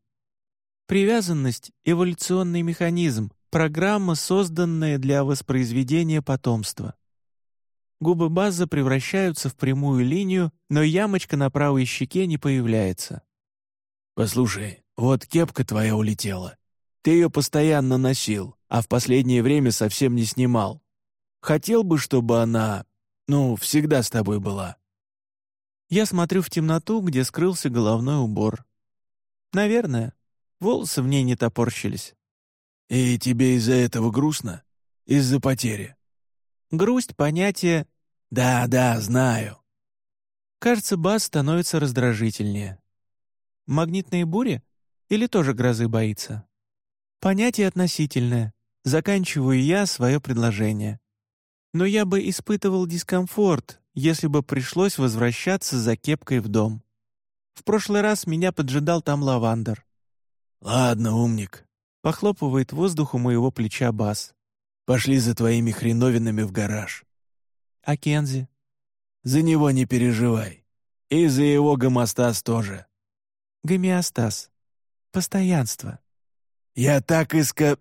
Привязанность — эволюционный механизм, программа, созданная для воспроизведения потомства. Губы База превращаются в прямую линию, но ямочка на правой щеке не появляется. «Послушай, вот кепка твоя улетела. Ты ее постоянно носил, а в последнее время совсем не снимал. Хотел бы, чтобы она, ну, всегда с тобой была». Я смотрю в темноту, где скрылся головной убор. Наверное. Волосы в ней не топорщились. «И тебе из-за этого грустно? Из-за потери?» Грусть — понятие «Да, да, знаю». Кажется, бас становится раздражительнее. Магнитные бури? Или тоже грозы боится? Понятие относительное. Заканчиваю я свое предложение. Но я бы испытывал дискомфорт, если бы пришлось возвращаться за кепкой в дом. В прошлый раз меня поджидал там лавандер. «Ладно, умник», — похлопывает воздух у моего плеча бас. «Пошли за твоими хреновинами в гараж». «А Кензи?» «За него не переживай. И за его гомостаз тоже». «Гомеостаз. Постоянство». «Я так иска...»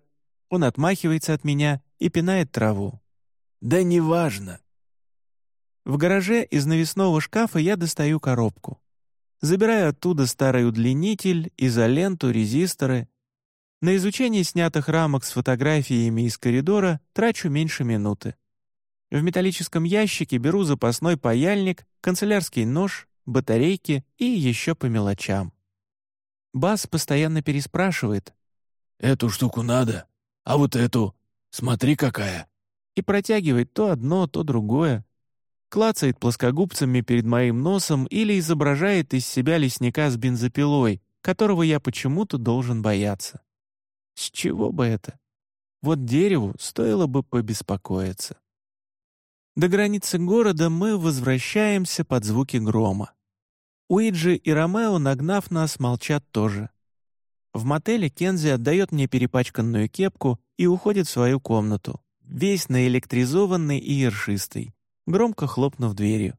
Он отмахивается от меня и пинает траву. «Да неважно». В гараже из навесного шкафа я достаю коробку. Забираю оттуда старый удлинитель, изоленту, резисторы. На изучение снятых рамок с фотографиями из коридора трачу меньше минуты. В металлическом ящике беру запасной паяльник, канцелярский нож, батарейки и еще по мелочам. Бас постоянно переспрашивает. «Эту штуку надо, а вот эту, смотри какая!» И протягивает то одно, то другое. Клацает плоскогубцами перед моим носом или изображает из себя лесника с бензопилой, которого я почему-то должен бояться. С чего бы это? Вот дереву стоило бы побеспокоиться. До границы города мы возвращаемся под звуки грома. Уиджи и Ромео, нагнав нас, молчат тоже. В мотеле Кензи отдает мне перепачканную кепку и уходит в свою комнату, весь наэлектризованный и ершистый, громко хлопнув дверью.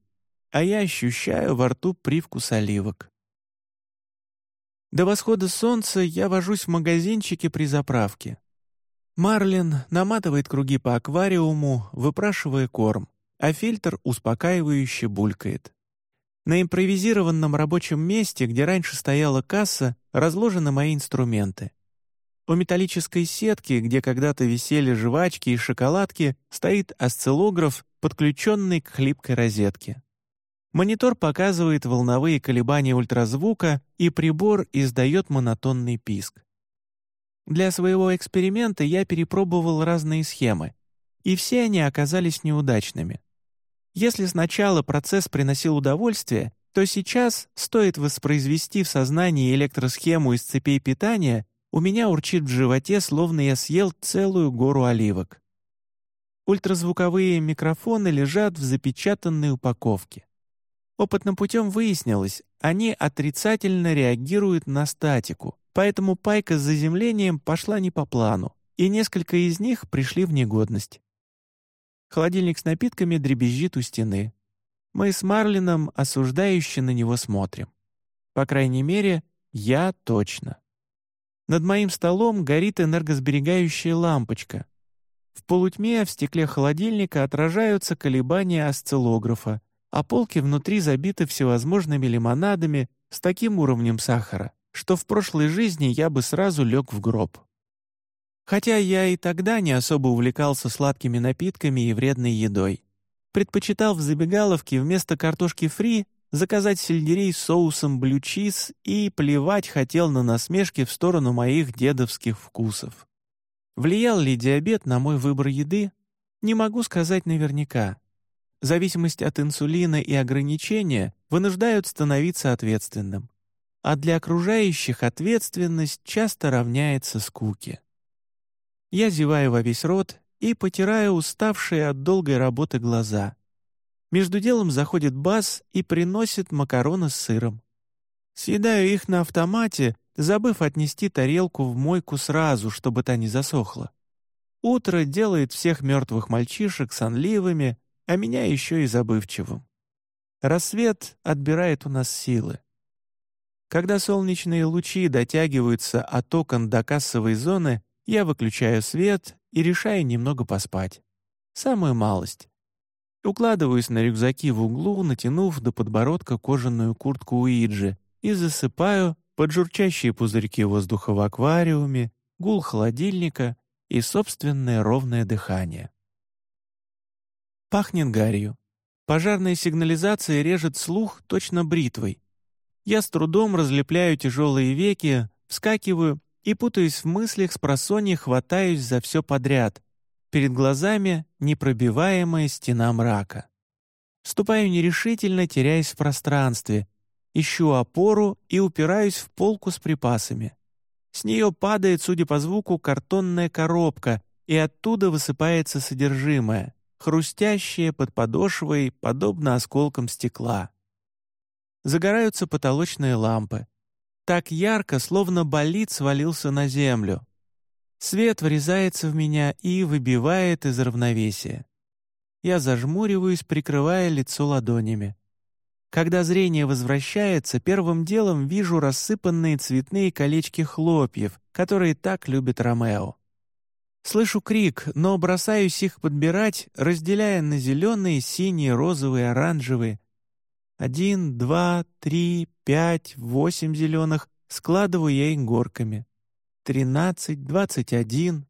А я ощущаю во рту привкус оливок. До восхода солнца я вожусь в магазинчике при заправке. Марлин наматывает круги по аквариуму, выпрашивая корм, а фильтр успокаивающе булькает. На импровизированном рабочем месте, где раньше стояла касса, разложены мои инструменты. У металлической сетки, где когда-то висели жвачки и шоколадки, стоит осциллограф, подключенный к хлипкой розетке. Монитор показывает волновые колебания ультразвука, и прибор издает монотонный писк. Для своего эксперимента я перепробовал разные схемы, и все они оказались неудачными. Если сначала процесс приносил удовольствие, то сейчас стоит воспроизвести в сознании электросхему из цепей питания, у меня урчит в животе, словно я съел целую гору оливок. Ультразвуковые микрофоны лежат в запечатанной упаковке. Опытным путем выяснилось, они отрицательно реагируют на статику, поэтому пайка с заземлением пошла не по плану, и несколько из них пришли в негодность. Холодильник с напитками дребезжит у стены. Мы с Марлином осуждающе на него смотрим. По крайней мере, я точно. Над моим столом горит энергосберегающая лампочка. В полутьме в стекле холодильника отражаются колебания осциллографа, а полки внутри забиты всевозможными лимонадами с таким уровнем сахара, что в прошлой жизни я бы сразу лег в гроб. Хотя я и тогда не особо увлекался сладкими напитками и вредной едой. Предпочитал в забегаловке вместо картошки фри заказать сельдерей с соусом блючиз и плевать хотел на насмешки в сторону моих дедовских вкусов. Влиял ли диабет на мой выбор еды? Не могу сказать наверняка. Зависимость от инсулина и ограничения вынуждают становиться ответственным. А для окружающих ответственность часто равняется скуке. Я зеваю во весь рот и потираю уставшие от долгой работы глаза. Между делом заходит Бас и приносит макароны с сыром. Съедаю их на автомате, забыв отнести тарелку в мойку сразу, чтобы та не засохла. Утро делает всех мертвых мальчишек сонливыми, а меня еще и забывчивым. Рассвет отбирает у нас силы. Когда солнечные лучи дотягиваются от окон до кассовой зоны, я выключаю свет и решаю немного поспать. Самую малость. Укладываюсь на рюкзаки в углу, натянув до подбородка кожаную куртку Уиджи и засыпаю под журчащие пузырьки воздуха в аквариуме, гул холодильника и собственное ровное дыхание. Пахнет гарью. Пожарная сигнализация режет слух точно бритвой. Я с трудом разлепляю тяжелые веки, вскакиваю и, путаясь в мыслях, с просонья хватаюсь за все подряд. Перед глазами непробиваемая стена мрака. Ступаю нерешительно, теряясь в пространстве, ищу опору и упираюсь в полку с припасами. С нее падает, судя по звуку, картонная коробка, и оттуда высыпается содержимое, хрустящее под подошвой, подобно осколкам стекла. Загораются потолочные лампы. Так ярко, словно болид свалился на землю. Свет врезается в меня и выбивает из равновесия. Я зажмуриваюсь, прикрывая лицо ладонями. Когда зрение возвращается, первым делом вижу рассыпанные цветные колечки хлопьев, которые так любит Ромео. Слышу крик, но бросаюсь их подбирать, разделяя на зеленые, синие, розовые, оранжевые, один, два, три, пять, восемь зеленых. Складываю я их горками. Тринадцать, двадцать один.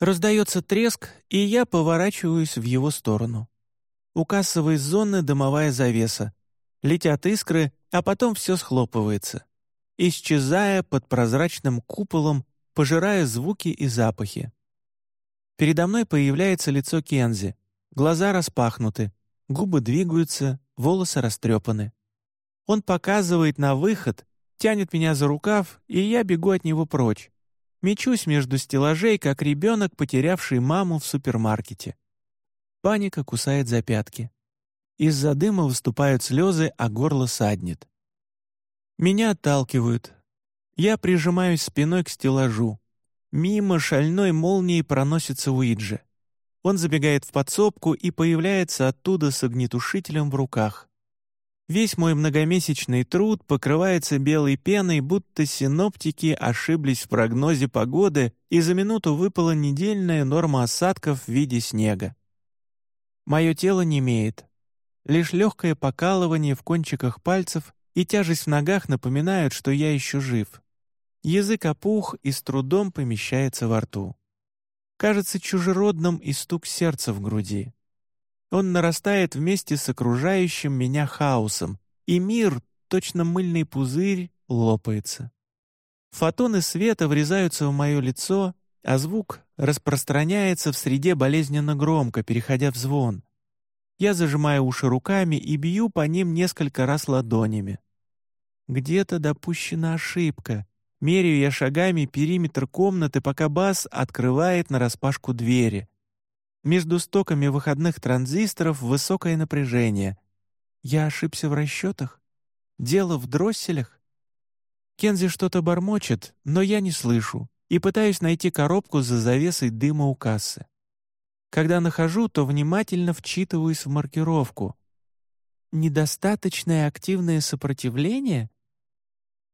Раздается треск, и я поворачиваюсь в его сторону. У кассовой зоны дымовая завеса. Летят искры, а потом все схлопывается. Исчезая под прозрачным куполом, пожирая звуки и запахи. Передо мной появляется лицо Кензи. Глаза распахнуты, губы двигаются, волосы растрепаны. Он показывает на выход, тянет меня за рукав, и я бегу от него прочь. Мечусь между стеллажей, как ребенок, потерявший маму в супермаркете. Паника кусает за пятки. Из-за дыма выступают слезы, а горло саднет. Меня отталкивают. Я прижимаюсь спиной к стеллажу. Мимо шальной молнией проносится Уиджи. Он забегает в подсобку и появляется оттуда с огнетушителем в руках. Весь мой многомесячный труд покрывается белой пеной, будто синоптики ошиблись в прогнозе погоды, и за минуту выпала недельная норма осадков в виде снега. Мое тело немеет. Лишь легкое покалывание в кончиках пальцев и тяжесть в ногах напоминают, что я еще жив. Язык опух и с трудом помещается во рту кажется чужеродным и стук сердца в груди. Он нарастает вместе с окружающим меня хаосом, и мир, точно мыльный пузырь, лопается. Фотоны света врезаются в мое лицо, а звук распространяется в среде болезненно громко, переходя в звон. Я зажимаю уши руками и бью по ним несколько раз ладонями. Где-то допущена ошибка, Меряю я шагами периметр комнаты, пока бас открывает нараспашку двери. Между стоками выходных транзисторов высокое напряжение. Я ошибся в расчетах? Дело в дросселях? Кензи что-то бормочет, но я не слышу и пытаюсь найти коробку за завесой дыма у кассы. Когда нахожу, то внимательно вчитываюсь в маркировку. Недостаточное активное сопротивление?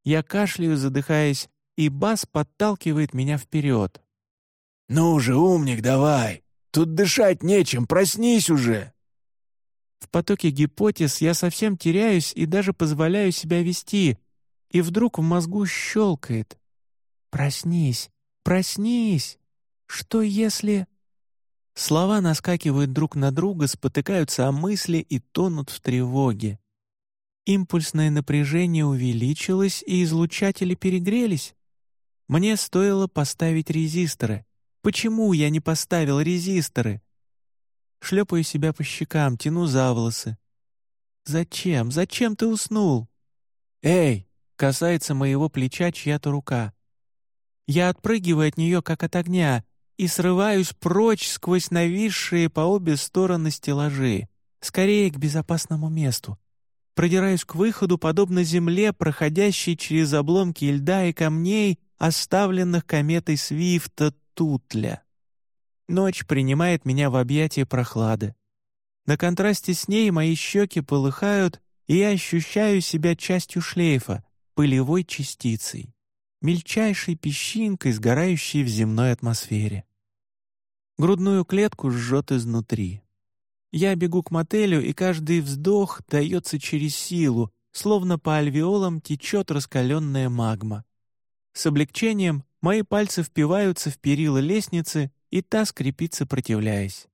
Я кашляю, задыхаясь, и бас подталкивает меня вперед. «Ну же, умник, давай! Тут дышать нечем, проснись уже!» В потоке гипотез я совсем теряюсь и даже позволяю себя вести, и вдруг в мозгу щелкает. «Проснись! Проснись! Что если...» Слова наскакивают друг на друга, спотыкаются о мысли и тонут в тревоге. Импульсное напряжение увеличилось, и излучатели перегрелись. Мне стоило поставить резисторы. Почему я не поставил резисторы? Шлепаю себя по щекам, тяну за волосы. «Зачем? Зачем ты уснул?» «Эй!» — касается моего плеча чья-то рука. Я отпрыгиваю от нее, как от огня, и срываюсь прочь сквозь нависшие по обе стороны стеллажи, скорее к безопасному месту. Продираюсь к выходу, подобно земле, проходящей через обломки льда и камней, оставленных кометой Свифта Тутля. Ночь принимает меня в объятия прохлады. На контрасте с ней мои щеки полыхают, и я ощущаю себя частью шлейфа, пылевой частицей мельчайшей песчинкой, сгорающей в земной атмосфере. Грудную клетку жжет изнутри. Я бегу к мотелю, и каждый вздох дается через силу, словно по альвеолам течет раскаленная магма. С облегчением мои пальцы впиваются в перила лестницы, и та скрипит, сопротивляясь.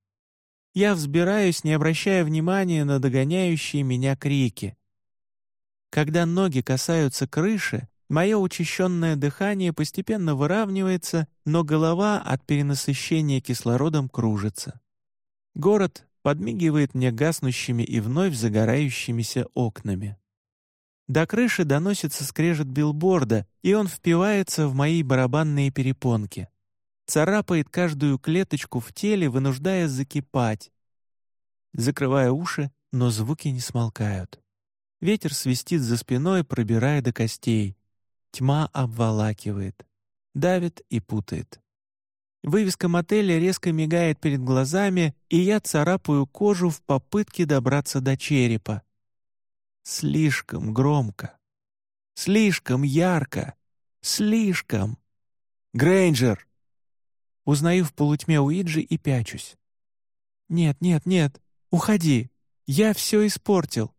Я взбираюсь, не обращая внимания на догоняющие меня крики. Когда ноги касаются крыши, Мое учащенное дыхание постепенно выравнивается, но голова от перенасыщения кислородом кружится. Город подмигивает мне гаснущими и вновь загорающимися окнами. До крыши доносится скрежет билборда, и он впивается в мои барабанные перепонки. Царапает каждую клеточку в теле, вынуждая закипать. Закрывая уши, но звуки не смолкают. Ветер свистит за спиной, пробирая до костей. Тьма обволакивает, давит и путает. Вывеска мотеля резко мигает перед глазами, и я царапаю кожу в попытке добраться до черепа. Слишком громко. Слишком ярко. Слишком. Грейнджер! Узнаю в полутьме Уиджи и пячусь. «Нет, нет, нет, уходи. Я все испортил».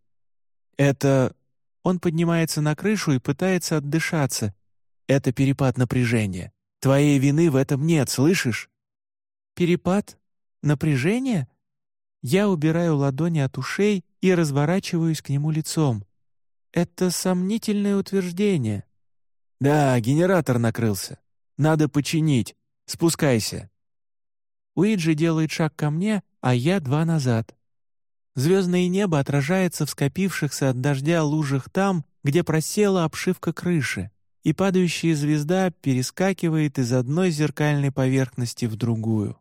«Это он поднимается на крышу и пытается отдышаться. Это перепад напряжения. Твоей вины в этом нет, слышишь? Перепад? Напряжение? Я убираю ладони от ушей и разворачиваюсь к нему лицом. Это сомнительное утверждение. Да, генератор накрылся. Надо починить. Спускайся. Уиджи делает шаг ко мне, а я два назад. Звездное небо отражается в скопившихся от дождя лужах там, где просела обшивка крыши, и падающая звезда перескакивает из одной зеркальной поверхности в другую.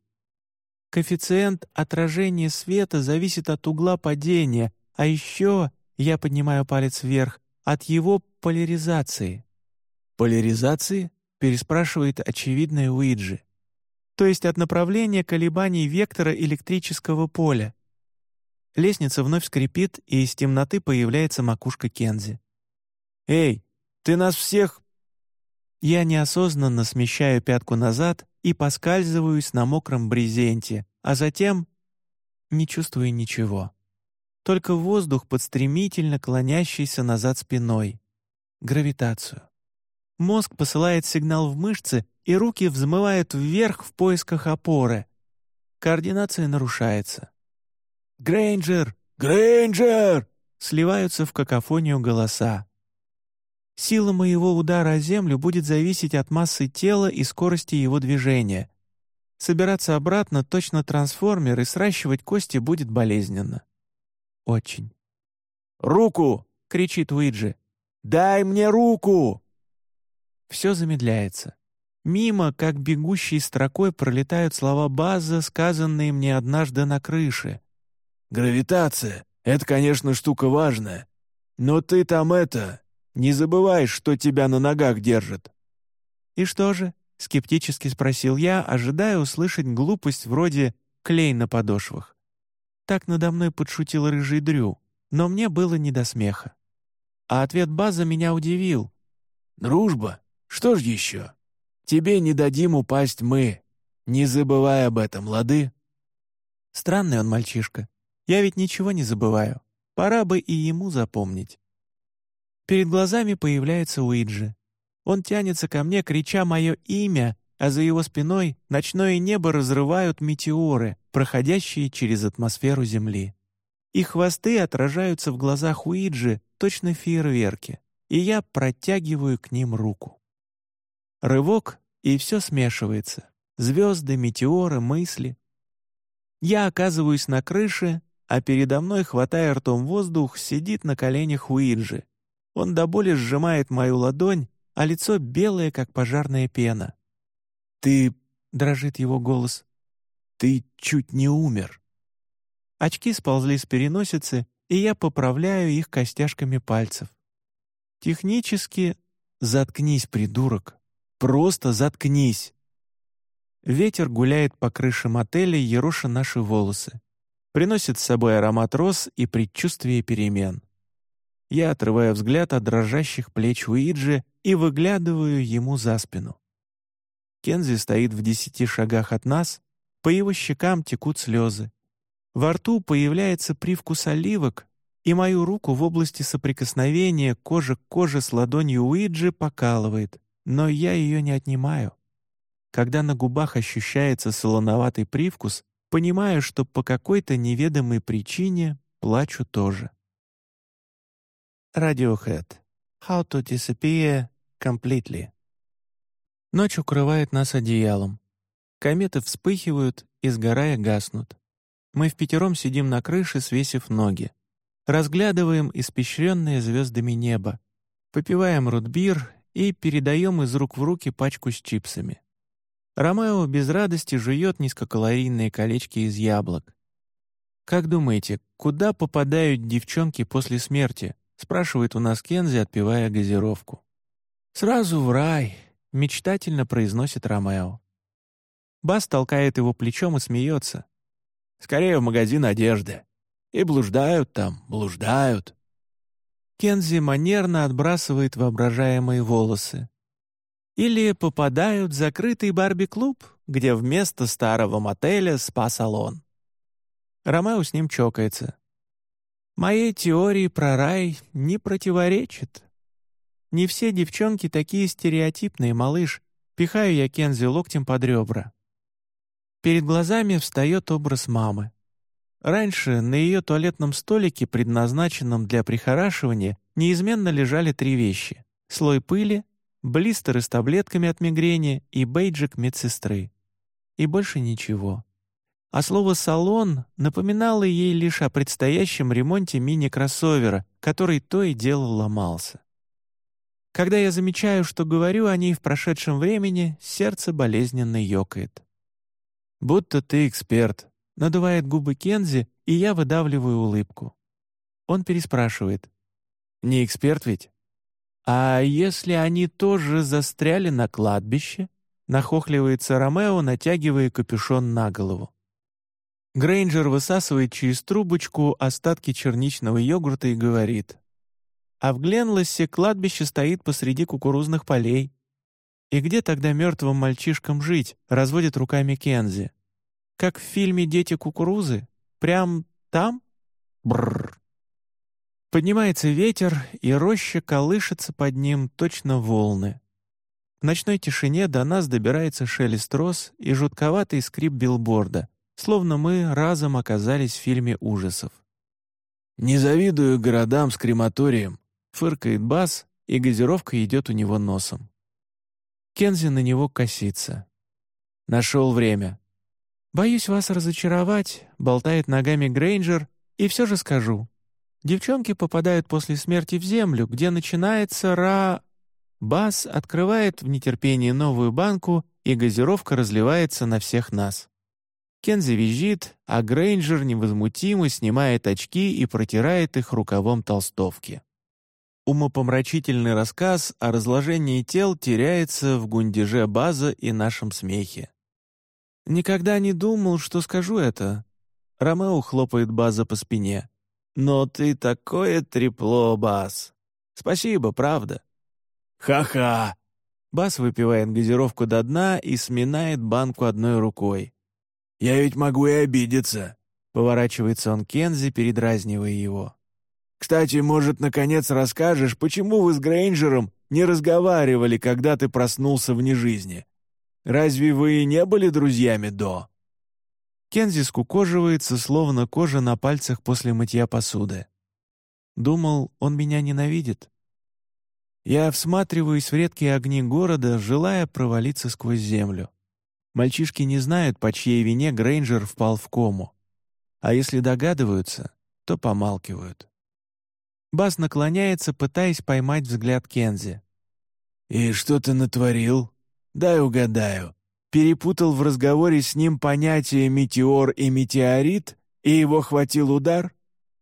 Коэффициент отражения света зависит от угла падения, а еще, я поднимаю палец вверх, от его поляризации. «Поляризации?» — переспрашивает очевидная Уиджи. То есть от направления колебаний вектора электрического поля. Лестница вновь скрипит, и из темноты появляется макушка Кензи. «Эй, ты нас всех...» Я неосознанно смещаю пятку назад и поскальзываюсь на мокром брезенте, а затем не чувствую ничего. Только воздух под стремительно клонящийся назад спиной. Гравитацию. Мозг посылает сигнал в мышцы, и руки взмывают вверх в поисках опоры. Координация нарушается. «Грейнджер! Грейнджер!» сливаются в какофонию голоса. Сила моего удара о землю будет зависеть от массы тела и скорости его движения. Собираться обратно точно трансформер и сращивать кости будет болезненно. Очень. «Руку!» — кричит Уиджи. «Дай мне руку!» Все замедляется. Мимо, как бегущей строкой, пролетают слова База, сказанные мне однажды на крыше. Гравитация — это, конечно, штука важная. Но ты там это... Не забывай, что тебя на ногах держит». «И что же?» — скептически спросил я, ожидая услышать глупость вроде клей на подошвах. Так надо мной подшутил рыжий Дрю, но мне было не до смеха. А ответ База меня удивил. «Дружба? Что ж еще? Тебе не дадим упасть мы. Не забывай об этом, лады?» Странный он мальчишка. Я ведь ничего не забываю. Пора бы и ему запомнить. Перед глазами появляется Уиджи. Он тянется ко мне, крича мое имя, а за его спиной ночное небо разрывают метеоры, проходящие через атмосферу Земли. Их хвосты отражаются в глазах Уиджи, точно фейерверки, и я протягиваю к ним руку. Рывок, и все смешивается. Звезды, метеоры, мысли. Я оказываюсь на крыше, а передо мной, хватая ртом воздух, сидит на коленях Уиджи. Он до боли сжимает мою ладонь, а лицо белое, как пожарная пена. «Ты...» — дрожит его голос. «Ты чуть не умер». Очки сползли с переносицы, и я поправляю их костяшками пальцев. Технически «заткнись, придурок! Просто заткнись!» Ветер гуляет по крыше мотеля, ероша наши волосы приносит с собой аромат роз и предчувствие перемен. Я отрываю взгляд от дрожащих плеч Уиджи и выглядываю ему за спину. Кензи стоит в десяти шагах от нас, по его щекам текут слезы. Во рту появляется привкус оливок, и мою руку в области соприкосновения кожа к коже с ладонью Уиджи покалывает, но я ее не отнимаю. Когда на губах ощущается солоноватый привкус, Понимаю, что по какой-то неведомой причине плачу тоже. Radiohead. How to disappear completely. Ночь укрывает нас одеялом. Кометы вспыхивают и, сгорая, гаснут. Мы в пятером сидим на крыше, свесив ноги. Разглядываем испещренное звездами небо. Попиваем рутбир и передаем из рук в руки пачку с чипсами. Ромео без радости жует низкокалорийные колечки из яблок. «Как думаете, куда попадают девчонки после смерти?» — спрашивает у нас Кензи, отпивая газировку. «Сразу в рай», — мечтательно произносит Ромео. Бас толкает его плечом и смеется. «Скорее в магазин одежды. И блуждают там, блуждают». Кензи манерно отбрасывает воображаемые волосы. Или попадают в закрытый барби-клуб, где вместо старого мотеля спа-салон. Ромео с ним чокается. Моей теории про рай не противоречит. Не все девчонки такие стереотипные, малыш. Пихаю я Кензи локтем под ребра. Перед глазами встает образ мамы. Раньше на ее туалетном столике, предназначенном для прихорашивания, неизменно лежали три вещи — слой пыли, блистеры с таблетками от мигрени и бейджик медсестры. И больше ничего. А слово «салон» напоминало ей лишь о предстоящем ремонте мини-кроссовера, который то и дело ломался. Когда я замечаю, что говорю о ней в прошедшем времени, сердце болезненно ёкает. «Будто ты эксперт», — надувает губы Кензи, и я выдавливаю улыбку. Он переспрашивает. «Не эксперт ведь?» «А если они тоже застряли на кладбище?» — нахохливается Ромео, натягивая капюшон на голову. Грейнджер высасывает через трубочку остатки черничного йогурта и говорит. «А в Гленлессе кладбище стоит посреди кукурузных полей. И где тогда мертвым мальчишкам жить?» — разводит руками Кензи. «Как в фильме «Дети кукурузы»? Прям там?» Бррр. Поднимается ветер, и роща колышется под ним точно волны. В ночной тишине до нас добирается шелест роз и жутковатый скрип билборда, словно мы разом оказались в фильме ужасов. «Не завидую городам с крематорием», — фыркает бас, и газировка идет у него носом. Кензи на него косится. Нашел время. «Боюсь вас разочаровать», — болтает ногами Грейнджер, и все же скажу. Девчонки попадают после смерти в землю, где начинается ра... Бас открывает в нетерпении новую банку, и газировка разливается на всех нас. Кензи визжит, а Грейнджер невозмутимо снимает очки и протирает их рукавом толстовки. Умопомрачительный рассказ о разложении тел теряется в гундеже база и нашем смехе. «Никогда не думал, что скажу это». Ромео хлопает База по спине. «Но ты такое трепло, Баз. Спасибо, правда». «Ха-ха!» Бас выпивает газировку до дна и сминает банку одной рукой. «Я ведь могу и обидеться», — поворачивается он Кензи, передразнивая его. «Кстати, может, наконец расскажешь, почему вы с Грейнджером не разговаривали, когда ты проснулся вне жизни? Разве вы не были друзьями до?» Кензи скукоживается, словно кожа на пальцах после мытья посуды. Думал, он меня ненавидит. Я всматриваюсь в редкие огни города, желая провалиться сквозь землю. Мальчишки не знают, по чьей вине Грейнджер впал в кому. А если догадываются, то помалкивают. Бас наклоняется, пытаясь поймать взгляд Кензи. «И что ты натворил? Дай угадаю. Перепутал в разговоре с ним понятия «метеор» и «метеорит», и его хватил удар?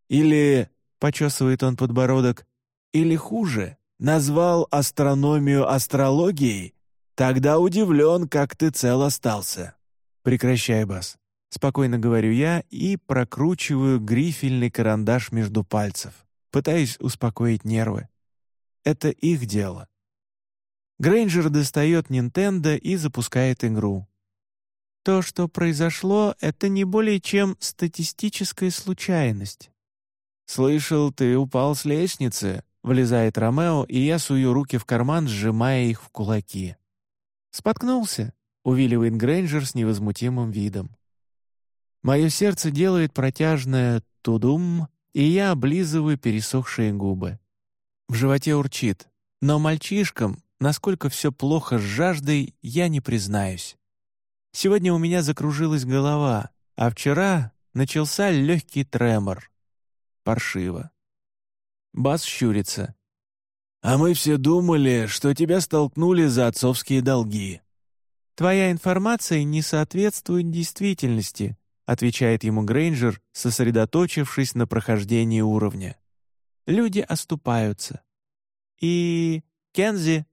Или, — почесывает он подбородок, — или хуже, назвал астрономию астрологией Тогда удивлен, как ты цел остался». «Прекращай, Бас». Спокойно говорю я и прокручиваю грифельный карандаш между пальцев, пытаясь успокоить нервы. Это их дело. Грейнджер достает Nintendo и запускает игру. То, что произошло, это не более чем статистическая случайность. «Слышал, ты упал с лестницы», — влезает Ромео, и я сую руки в карман, сжимая их в кулаки. «Споткнулся», — увиливает Грейнджер с невозмутимым видом. Мое сердце делает протяжное «тудум», и я облизываю пересохшие губы. В животе урчит, но мальчишкам, насколько все плохо с жаждой, я не признаюсь. Сегодня у меня закружилась голова, а вчера начался легкий тремор. Паршиво. Бас щурится. А мы все думали, что тебя столкнули за отцовские долги». «Твоя информация не соответствует действительности», отвечает ему Грейнджер, сосредоточившись на прохождении уровня. «Люди оступаются». «И... Кензи?»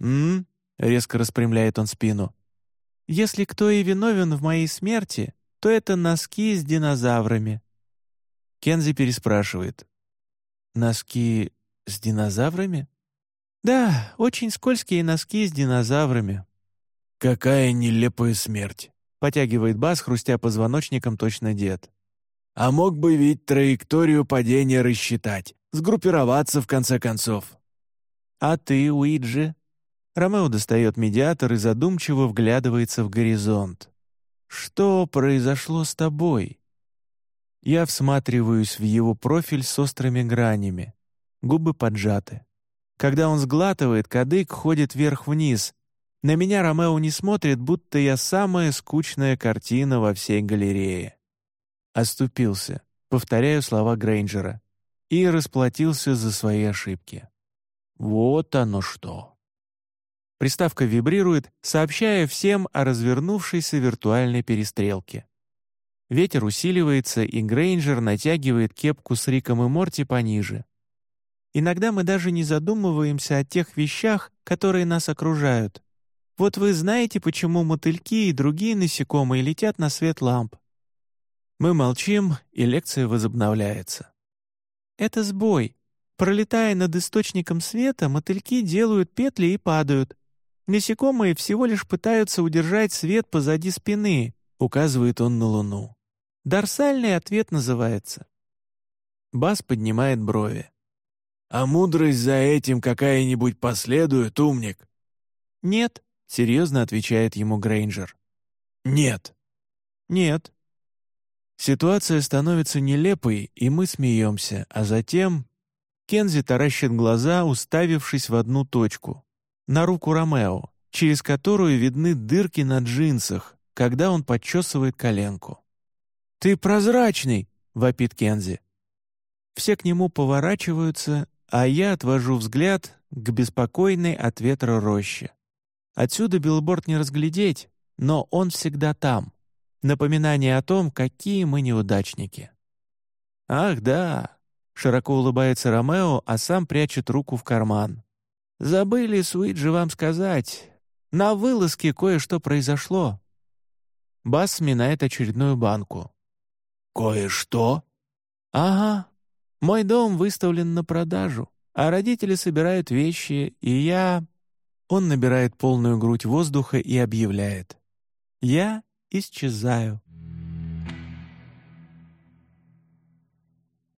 «М?» — резко распрямляет он спину. «Если кто и виновен в моей смерти, то это носки с динозаврами». Кензи переспрашивает. «Носки «С динозаврами?» «Да, очень скользкие носки с динозаврами». «Какая нелепая смерть!» — потягивает бас, хрустя позвоночником точно дед. «А мог бы ведь траекторию падения рассчитать, сгруппироваться в конце концов». «А ты, Уиджи?» Ромео достает медиатор и задумчиво вглядывается в горизонт. «Что произошло с тобой?» Я всматриваюсь в его профиль с острыми гранями губы поджаты. Когда он сглатывает, кадык ходит вверх-вниз. На меня Ромео не смотрит, будто я самая скучная картина во всей галерее. Оступился, повторяю слова Грейнджера, и расплатился за свои ошибки. Вот оно что. Приставка вибрирует, сообщая всем о развернувшейся виртуальной перестрелке. Ветер усиливается, и Грейнджер натягивает кепку с Риком и Морти пониже. Иногда мы даже не задумываемся о тех вещах, которые нас окружают. Вот вы знаете, почему мотыльки и другие насекомые летят на свет ламп. Мы молчим, и лекция возобновляется. Это сбой. Пролетая над источником света, мотыльки делают петли и падают. Насекомые всего лишь пытаются удержать свет позади спины, указывает он на Луну. Дорсальный ответ называется. Бас поднимает брови. А мудрость за этим какая-нибудь последует, умник?» «Нет», — серьезно отвечает ему Грейнджер. «Нет». «Нет». Ситуация становится нелепой, и мы смеемся, а затем... Кензи таращит глаза, уставившись в одну точку. На руку Ромео, через которую видны дырки на джинсах, когда он подчесывает коленку. «Ты прозрачный!» — вопит Кензи. Все к нему поворачиваются, а я отвожу взгляд к беспокойной от ветра роще. Отсюда билборд не разглядеть, но он всегда там. Напоминание о том, какие мы неудачники. «Ах, да!» — широко улыбается Ромео, а сам прячет руку в карман. «Забыли, Суиджи, вам сказать. На вылазке кое-что произошло». Бас сминает очередную банку. «Кое-что?» «Ага. Мой дом выставлен на продажу, а родители собирают вещи, и я...» Он набирает полную грудь воздуха и объявляет. «Я исчезаю».